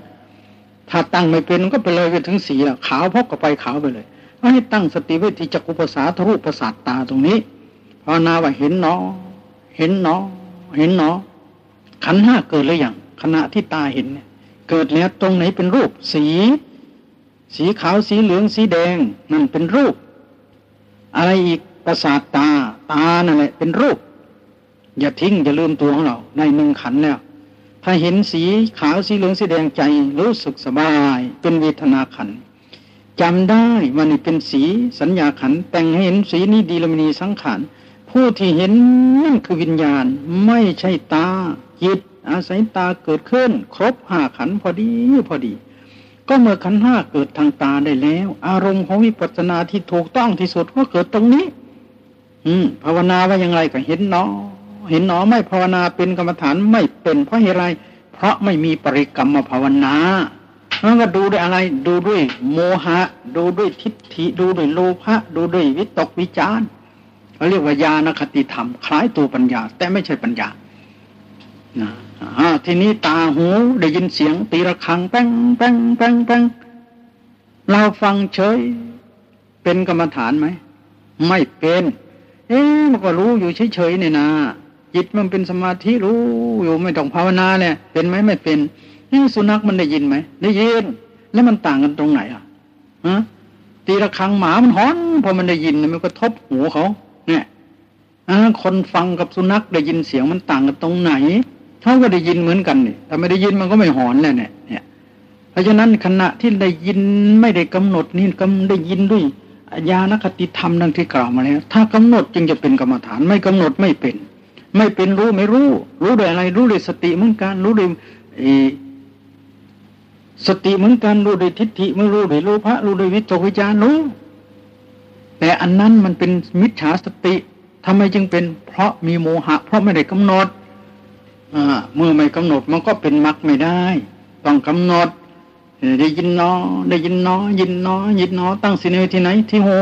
ถ้าตั้งไม่เป็นก็ไปเลยไปถึงสีล้วขาวพกก็ไปขาวไปเลยให้ตั้งสติไว้ที่จักรุปสาทรูปประสาทตาตรงนี้ภาวนาว่าเห็นน้อเห็นน้อเห็นน้อขันห้าเกิดหรือยังขณะที่ตาเห็นเนี่ยเกิดแล้วตรงไหนเป็นรูป สี สีขาวสีเหลืองสีแดงนั่นเป็นรูป อะไรอีก ประสาทตาตานั่นแหละเป็นรูป อย่าทิ้งอย่าลืมตัวของเรา ในหนึ่งขันแล้ว ถ้าเห็นสีขาวสีเหลืองสีแดงใจ รู้สึกสบาย เป็นเวทนาขันจำได้ว่านี่เป็นสีสัญญาขันแต่งให้เห็นสีนี้ดีลมินีสังขารผู้ที่เห็นนั่นคือวิญญาณ ไม่ใช่ตาจิตอาศัยตาเกิดขึ้น ครบห้าขันพอดีพอดี ก็เมื่อขันห้าเกิดทางตาได้แล้ว อารมณ์ของวิปัสสนาที่ถูกต้องที่สุดก็เกิดตรงนี้ อืมภาวนาว่าอย่างไรก็เห็นเนาะเห็นเนาะไม่ภาวนาเป็นกรรมฐานไม่เป็นเพราะเหตุไร เพราะไม่มีปริกรรมมาภาวนาแล้วก็ดูด้วยอะไร ดูด้วยโมหะ ดูด้วยทิฏฐิ ดูด้วยโลภะดูด้วยวิตกวิจารเขาเรียกว่าญาณคติธรรม คล้ายตัวปัญญา แต่ไม่ใช่ปัญญานะทีนี้ตาหูได้ยินเสียง ตีระฆังแป้งแป้งแป้งแป้งเราฟังเฉย เป็นกรรมฐานไหม ไม่เป็น เอ๊ะมันก็รู้อยู่เฉยๆเนี่ยนะจิตมันเป็นสมาธิรู้อยู่ไม่ต้องภาวนาเนี่ย เป็นไหมไม่เป็นนี่สุนัขมันได้ยินไหมได้ยินแล้วมันต่างกันตรงไหนอะฮะตีระฆังหมามันหอนพอมันได้ยินมันก็ทบหูเขาเนี่ยคนฟังกับสุนัขได้ยินเสียงมันต่างกันตรงไหนเขาก็ได้ยินเหมือนกันนี่แต่ไม่ได้ยินมันก็ไม่หอนแหละเนี่ย เนี่ย เพราะฉะนั้นขณะที่ได้ยินไม่ได้กำหนดนี่กำได้ยินด้วย ญาณคติธรรมดังที่กล่าวมาแล้ว ถ้ากำหนดจึงจะเป็นกรรมฐาน ไม่กำหนดไม่เป็น ไม่เป็นรู้ไม่รู้ รู้ด้วยอะไร รู้ด้วยสติเหมือนกันรู้ด้วยสติเหมือนกันรู้ด้วยทิฏฐิไม่รู้ด้วยโลภะรู้ด้วยวิตกวิจารรู้แต่อันนั้นมันเป็นมิจฉาสติทำไมจึงเป็นเพราะมีโมหะ เพราะไม่ได้กำหนดเมื่อไม่กำหนดมันก็เป็นมรรคไม่ได้ ต้องกำหนด ได้ยินเนอได้ยินเนอยินเนอยินเนอตั้งสินไว้ที่ไหนที่หู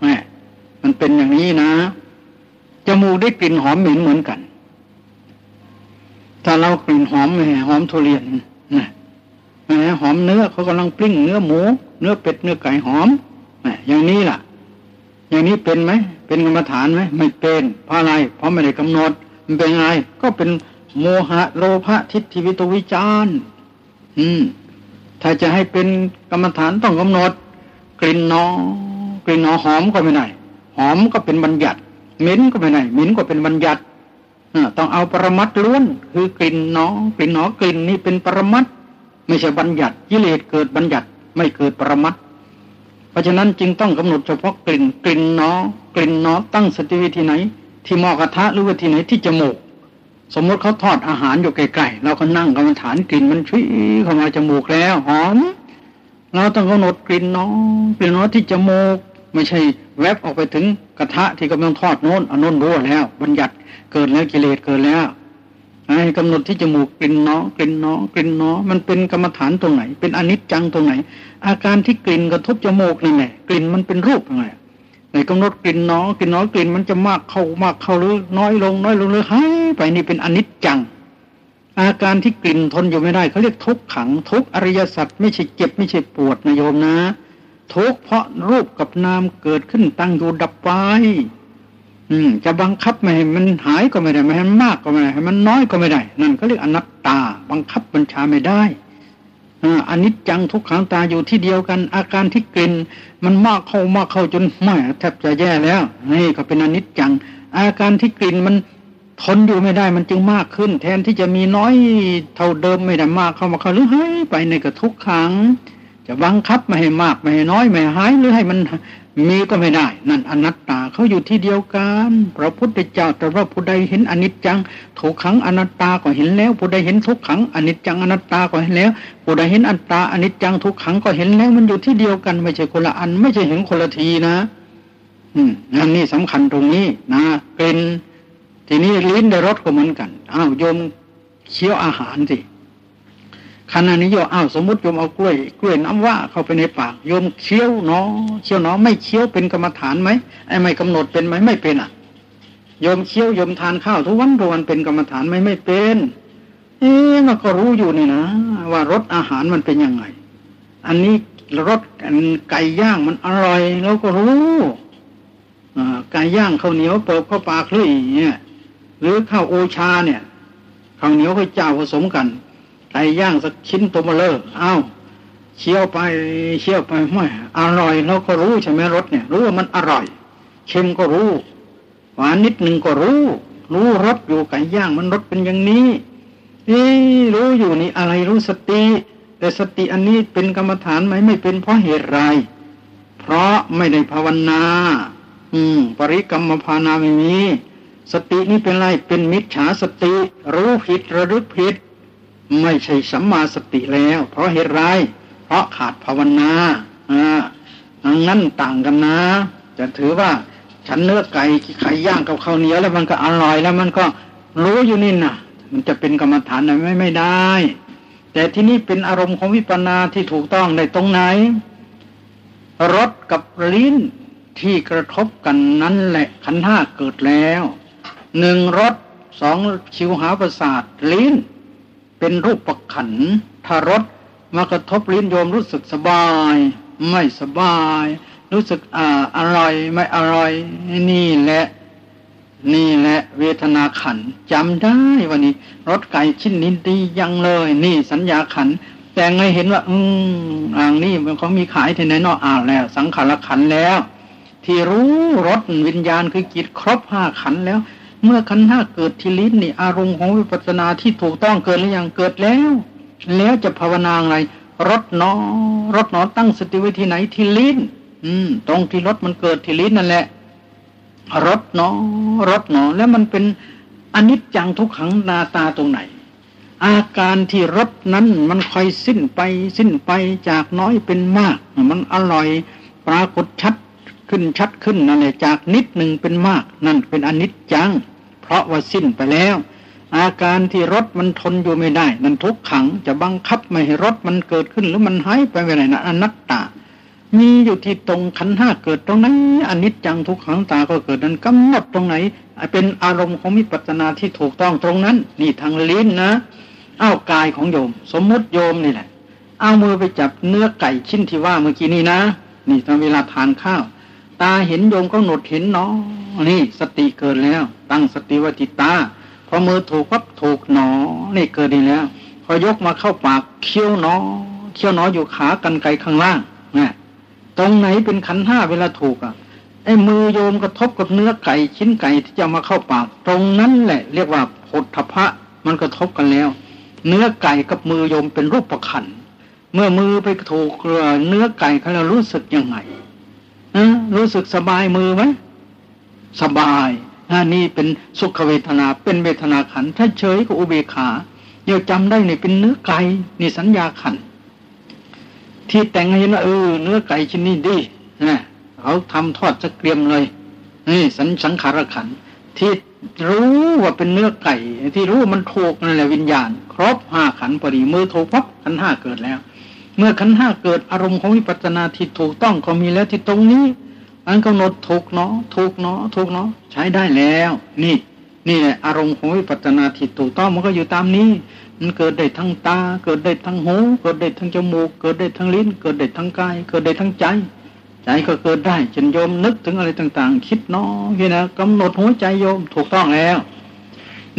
แหมมันเป็นอย่างนี้นะจมูกได้กลิ่นหอมเหม็นเหมือนกัน ถ้าเรากลิ่นหอมแหมหอมทุเรียนนะแหมหอมเนื้อเขากำลังปลิ้งเนื้อหมู เนื้อเป็ดเนื้อไก่หอมแหมอย่างนี้ล่ะ อย่างนี้เป็นไหมเป็นกรรมฐานไหมไม่เป็นเพราะอะไร เพราะไม่ได้กำหนด มันเป็นไง ก็เป็นโมหะโลภะทิฏฐิวิตวิจารอืม ถ้าจะให้เป็นกรรมฐานต้องกำหนด กลิ่นนอกลิ่นนอหอมก็ไม่ได้หอมก็เป็นบัญญัติเหม็นก็ไม่ได้เหม็นก็เป็นบัญญัติต้องเอาปรมัตล้วน คือกลิ่นนอกลิ่นนอกลิ่นนี่เป็นปรมัตไม่ใช่บัญญัติกิเลสเกิดบัญญัติไม่เกิดปรมัตเพราะฉะนั้นจึงต้องกำหนดเฉพาะกลิ่นกลิ่นนอกลิ่นนอตั้งสติวิธีไหน ที่มอกระทะหรือว่าที่ไหนที่จมูก สมมติเขาทอดอาหารอยู่ไกลๆเราก็นั่งกรรมฐานกลิ่นมันชุยเข้ามาจมูกแล้วหอมเราต้องกำหนดกลิ่นน้องกลิ่นน้องที่จมูก ไม่ใช่แวบออกไปถึงกระทะที่กำลังทอดโน้นอันุนรู้แล้ว บัญญัติเกิดแล้วกิเลสเกิดแล้วให้กำหนดที่จมูกกลิ่นน้องกลิ่นน้องกลิ่นน้องมันเป็นกรรมฐานตรงไหน เป็นอนิจจังตรงไหน อาการที่กลิ่นกระทบจมูกนี่แหละกลิ่นมันเป็นรูปยังไงใน กำหนดกลิ่นน้อ กลิ่นน้อยกลิ่นมันจะมากเข้ามากเข้าหรือน้อยลง น้อยลงหรือหายไปนี่เป็นอนิจจัง อาการที่กลิ่นทนอยู่ไม่ได้เขาเรียกทุกขัง ทุกอริยสัจไม่ใช่เจ็บไม่ใช่ปวดนะโยมนะ ทุกเพราะรูปกับนามเกิดขึ้นตั้งอยู่ดับไปอืมจะบังคับไม่ให้มันหายก็ไม่ได้ไม่ให้มันมากก็ไม่ได้ให้มันน้อยก็ไม่ได้ นั่นเขาเรียกอนัตตา บังคับบัญชาไม่ได้ อันนี้จังทุกขังตาอยู่ที่เดียวกัน อาการที่กลิ่น มันมากเข้ามากเข้าจนไม่แทบจะแย่แล้ว นี่ก็เป็นอนิจจัง อาการที่กลิ่นมันทนอยู่ไม่ได้มันจึงมากขึ้น แทนที่จะมีน้อยเท่าเดิมไม่ได้มากเข้ามาเข้าหรือหายไปในกระทุกขัง จะบังคับไม่ให้มากไม่ให้น้อยไม่หายหรือให้มัน มีก็ไม่ได้ นั่นอนัตตาเขาอยู่ที่เดียวกัน พระพุทธเจ้าแต่ว่าผู้ใดเห็นอนิจจังทุกขังอนัตตาก็เห็นแล้ว ผู้ใดเห็นทุกขังอนิจจังอนัตตาก็เห็นแล้ว ผู้ใดเห็นอัตตาอนิจจังทุกขังก็เห็นแล้ว มันอยู่ที่เดียวกัน ไม่ใช่คนละอัน ไม่ใช่เห็นคนละทีนะ อืมอันนี้สำคัญตรงนี้นะ เป็นทีนี้ลิ้นได้รสก็เหมือนกันอ้าวโยมเคี้ยวอาหารสิ ขณะนี้โยมอ้าวสมมติโยมเอากล้วย กล้วยน้ำว่าเข้าไปในปากโยมเคี้ยวเนาะเคี้ยวเนาะไม่เคี้ยวเป็นกรรมฐานไหมไอ้ไม่กำหนดเป็นไหมไม่เป็นอะโยมเคี้ยวโยมทานข้าวทุกวันทุกวันเป็นกรรมฐานไหมไม่เป็น เอ๊ะมันก็รู้อยู่นี่นะว่ารสอาหารมันเป็นยังไง อันนี้รสไก่ย่างมันอร่อยเราก็รู้ไก่ย่างข้าวเหนียวเปิดข้าวปลาคลื่นเนี่ยหรือข้าวโอชาเนี่ยข้าวเหนียวข้าวเจ้าผสมกัน ไก่ย่างสักชิ้นตัวมาเลออ้าเคี้ยวไปเคี้ยวไปไม่อร่อยเราก็รู้ใช่ไหมรสเนี่ย รู้ว่ามันอร่อยเค็มก็รู้ หวานนิดหนึ่งก็รู้ รู้รสอยู่ไก่ย่างมันรสเป็นอย่างนี้นี่รู้อยู่นี่อะไรรู้สติ แต่สติอันนี้เป็นกรรมฐานไหมไม่เป็นเพราะเหตุไรเพราะไม่ได้ภาวนา อืม ปริกรรมภาวนาไม่มีสตินี่เป็นไรเป็นมิจฉาสติ รู้ผิดระลึกผิด ไม่ใช่สัมมาสติแล้ว เพราะเหตุไร เพราะขาดภาวนาอ่างั้นต่างกันนะ จะถือว่าฉันเนื้อไก่ไข่ย่างกับข้าวเหนียวแล้วมันก็อร่อยแล้วมันก็รู้อยู่นี่นะมันจะเป็นกรรมฐานอะไรไม่ไม่ได้ แต่ที่นี่เป็นอารมณ์ของวิปันาที่ถูกต้องในตรงไหนรสกับลิ้นที่กระทบกันนั้นแหละขันห้าเกิดแล้วหนึ่งรสสองชิวหาประสาทลิ้น เป็นรูปประขันถ้ารสมากระทบลิ้นโยมรู้สึกสบาย ไม่สบาย รู้สึกอ่าอร่อยไม่อร่อยนี่แหละ นี่แหละเวทนาขันจำได้วันนี้รสไก่ชิ้นนี้ดียังเลย นี่สัญญาขันแต่ไงเห็นว่า อืมอ่างนี่มันเขามีขายที่ไหนนออ่าวแล้ว สังขารขันแล้ว ที่รู้รสวิญญาณคือจิตครบห้าขันแล้ว เมื่อขันห้าเกิดที่ลิ้นนี่ อารมณ์ของวิปัสสนาที่ถูกต้องเกิดหรือยังเกิดแล้ว แล้วจะภาวนาอะไรรถนอรถนอตั้งสติไว้ที่ไหนที่ลิ้น อืม ตรงที่รถมันเกิดที่ลิ้นนั่นแหละรถนอรถนอแล้วมันเป็นอนิจจังทุกขังนาตาตรงไหน อาการที่รถนั้นมันค่อยสิ้นไปสิ้นไปจากน้อยเป็นมาก มันอร่อย ปรากฏชัด ขึ้นชัดขึ้นนั่นแหละจากนิดหนึ่งเป็นมาก นั่นเป็นอนิจจัง เพราะว่าสิ้นไปแล้ว อาการที่รถมันทนอยู่ไม่ได้ นั่นทุกขังจะบังคับไม่ให้รถมันเกิดขึ้นหรือมันหายไปไปไหนนะอนัตตา มีอยู่ที่ตรงขันห้าเกิดตรงไหนอนิจจังทุกขังตาก็เกิดนั้นกำหนดตรงไหน เป็นอารมณ์ของมิปัจนาที่ถูกต้องตรงนั้น นี่ทางลิ้นนะอ้าวกายของโยม สมมุติโยมนี่แหละเอามือไปจับเนื้อไก่ชิ้นที่ว่าเมื่อกี้นี่นะ นี่ตอนเวลาทานข้าว ตาเห็นโยมก็หนดเห็นเนาะนี่สติเกิดแล้ว ตั้งสติวัติตาพอมือถูกปั๊บถูกหนอนี่เกิดดีแล้ว พอยกมาเข้าปากเคี้ยวหนอเคี้ยวหนออยู่ขากันไกข้างล่างนะตรงไหนเป็นขันห้าเวลาถูกอะไอ้มือโยมกระทบกับเนื้อไก่ชิ้นไก่ที่จะมาเข้าปาก ตรงนั้นแหละ เรียกว่าผลทพะมันกระทบกันแล้ว เนื้อไก่กับมือโยมเป็นรูปประคันเมื่อมือไปถูกเนื้อไก่เขาแล้วรู้สึกยังไง รู้สึกสบายมือไหมสบายอันนี้เป็นสุขเวทนา เป็นเวทนาขันถ้าเฉยก็อุเบกขาเดี๋ยวจำได้เนี่เป็นเนื้อไก่นี่สัญญาขันที่แต่งให้เห็นว่าเออเนื้อไก่ชิ้นนี้ดีนะเขาทำทอดจะเกรียมเลยนี่สัญสังขารขันที่รู้ว่าเป็นเนื้อไก่ ที่รู้มันถูกนั่นแหละวิญญาณ ครบห้าขันพอดีมือถูกปั๊บขันห้าเกิดแล้ว เมื่อขันห้าเกิดอารมณ์ของวิปัสสนาที่ถูกต้องก็มีแล้วที่ตรงนี้ อันกำหนดถูกเนาะถูกเนาะถูกเนาะใช้ได้แล้ว นี่ นี่แหละอารมณ์ของวิปัสสนาที่ถูกต้องมันก็อยู่ตามนี้ มันเกิดได้ทั้งตา เกิดได้ทั้งหู เกิดได้ทั้งจมูก เกิดได้ทั้งลิ้น เกิดได้ทั้งกาย เกิดได้ทั้งใจ ใจก็เกิดได้จนโยมนึกถึงอะไรต่างๆ คิดเนาะนี่นะกำหนดหัวใจโยมถูกต้องแล้ว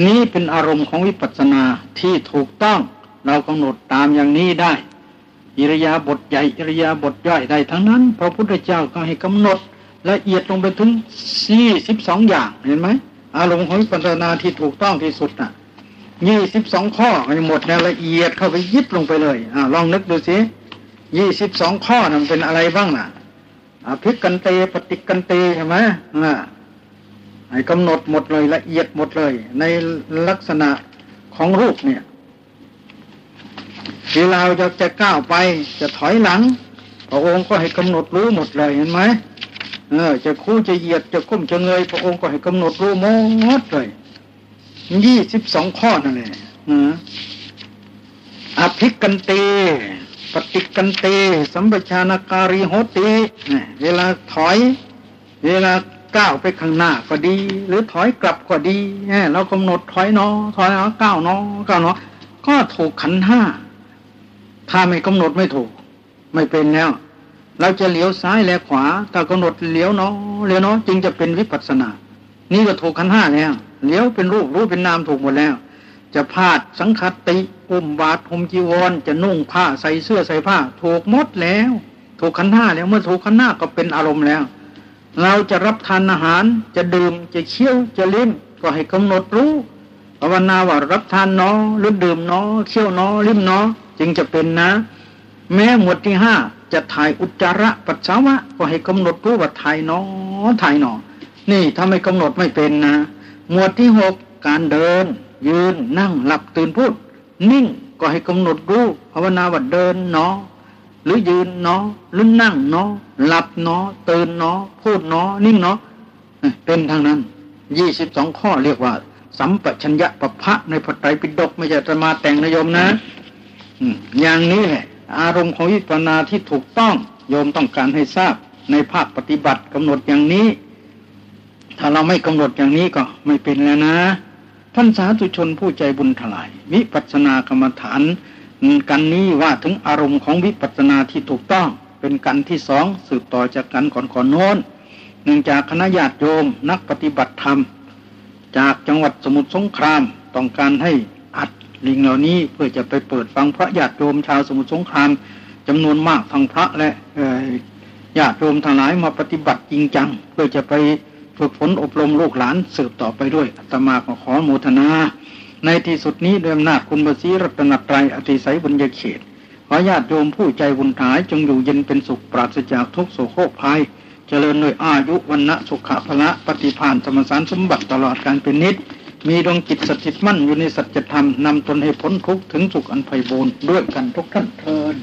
นี่เป็นอารมณ์ของวิปัสสนาที่ถูกต้อง เรากำหนดตามอย่างนี้ได้ อิริยาบถใหญ่อิริยาบถย่อยได้ทั้งนั้น พระพุทธเจ้าก็ให้กำหนดละเอียดลงไปถึงสี่สิบสองอย่างเห็นไหมอารมณ์ของปัญนาที่ถูกต้องที่สุดน่ะยี่สิบสองข้อมันหมดแล้วละเอียดเข้าไปยิบลงไปเลยอลองนึกดูสิยี่สิบสองข้อนั้นเป็นอะไรบ้างน่ะอภิกันเตปฏิกันเตใช่ไหมอ่าให้กำหนดหมดเลยละเอียดหมดเลย ในลักษณะของรูปเนี่ย ที่เราจะจะก้าวไปจะถอยหลัง พระองค์ก็ให้กำหนดรู้หมดเลยเห็นไหมเออ จะคู่จะเหยียดจะคุ้มจะเงย พระองค์ก็ให้กำหนดรู้หมดเลยยี่สิบสองข้อนั่นแหละอภิกันเตปฏิกันเต สัมปชานการีโหติเวลาถอย เวลาก้าวไปข้างหน้าก็ดี หรือถอยกลับก็ดีเรากำหนดถอยนอถอยนอก้าวนอก้าวนอก็ถูกขันห้า ถ้าไม่กำหนดไม่ถูก ไม่เป็นแล้ว เราจะเลี้ยวซ้ายแลขวาแต่กำหนดเลี้ยวเนาะเลี้ยวเนาะจึงจะเป็นวิปัสสนา นี่ก็ถูกขันห้าแล้วเลี้ยวเป็นรูปรู้เป็นนามถูกหมดแล้ว จะพาดสังคติอุ้มบาทห่มจีวร จะนุ่งผ้าใส่เสื้อใส่ผ้า ถูกหมดแล้ว ถูกขันห้าแล้วเมื่อถูกขันห้าก็เป็นอารมณ์แล้ว เราจะรับทานอาหารจะดื่มจะเคี้ยวจะลิ้มก็ให้กำหนดรู้ภาวนาว่ารับทานเนาะหรือดื่มเนาะเคี้ยวเนาะลิ้มเนาะ จึงจะเป็นนะ แม้หมวดที่ห้าจะถ่ายอุจจาระปัสสาวะก็ให้กำหนดรู้ว่าถ่ายนอถ่ายหนอ นี่ถ้าไม่กำหนดไม่เป็นนะ หมวดที่หกการเดิน ยืนนั่งหลับตื่นพูด นิ่งก็ให้กำหนดรู้ภาวนาว่าเดินนาะหรือยืนนาะหรือนั่งนาะหลับนาะตื่นนาะพูดนาะนิ่งนาะเป็นทางนั้นยี่สิบสองข้อเรียกว่า สัมปชัญญะปะพะในพระไตรปิฎกไม่ใช่จะมาแต่งนโยมนะ อย่างนี้แหละอารมณ์ของวิปันาที่ถูกต้องโยมต้องการให้ทราบในภาคปฏิบัติกำหนดอย่างนี้ ถ้าเราไม่กำหนดอย่างนี้ก็ไม่เป็นแล้วนะท่านสาธุชนผู้ใจบุญทลาย วิปัสสนากรรมฐานกันนี้ว่าถึงอารมณ์ของวิปัสสนาที่ถูกต้อง เป็นกันที่สองสืบต่อจากกันก่อนก่อนโน้นเนื่องจากคณะญาติโยมนักปฏิบัติธรรม จากจังหวัดสมุทรสงครามต้องการให้ ลิงเหล่านี้เพื่อจะไปเปิดฟังพระญาติโยมชาวสมุทรสงครามจำนวนมากทั้งพระและญาติโยมทั้งหลายมาปฏิบัติจริงจัง เพื่อจะไปฝึกฝนอบรมลูกหลานสืบต่อไปด้วยอาตมาขอโมทนา ในที่สุดนี้ด้วยอำนาจคุณบศีรัตนตรัยอติไสยบุญญเขตขอญาติโยมผู้ใจบุญถาย จงอยู่เย็นเป็นสุขปราศจากทุกโศกโคภัย เจริญด้วยอายุวันณะสุขภละปฏิพานสมสารสมบัติตลอดการเป็นนิด มีดวงจิตสถิตมั่นอยู่ในสัจธรรมนำตนให้พ้นทุกข์ถึงสุขอันไพ่บูรณ์ด้วยกันทุกท่านเทิน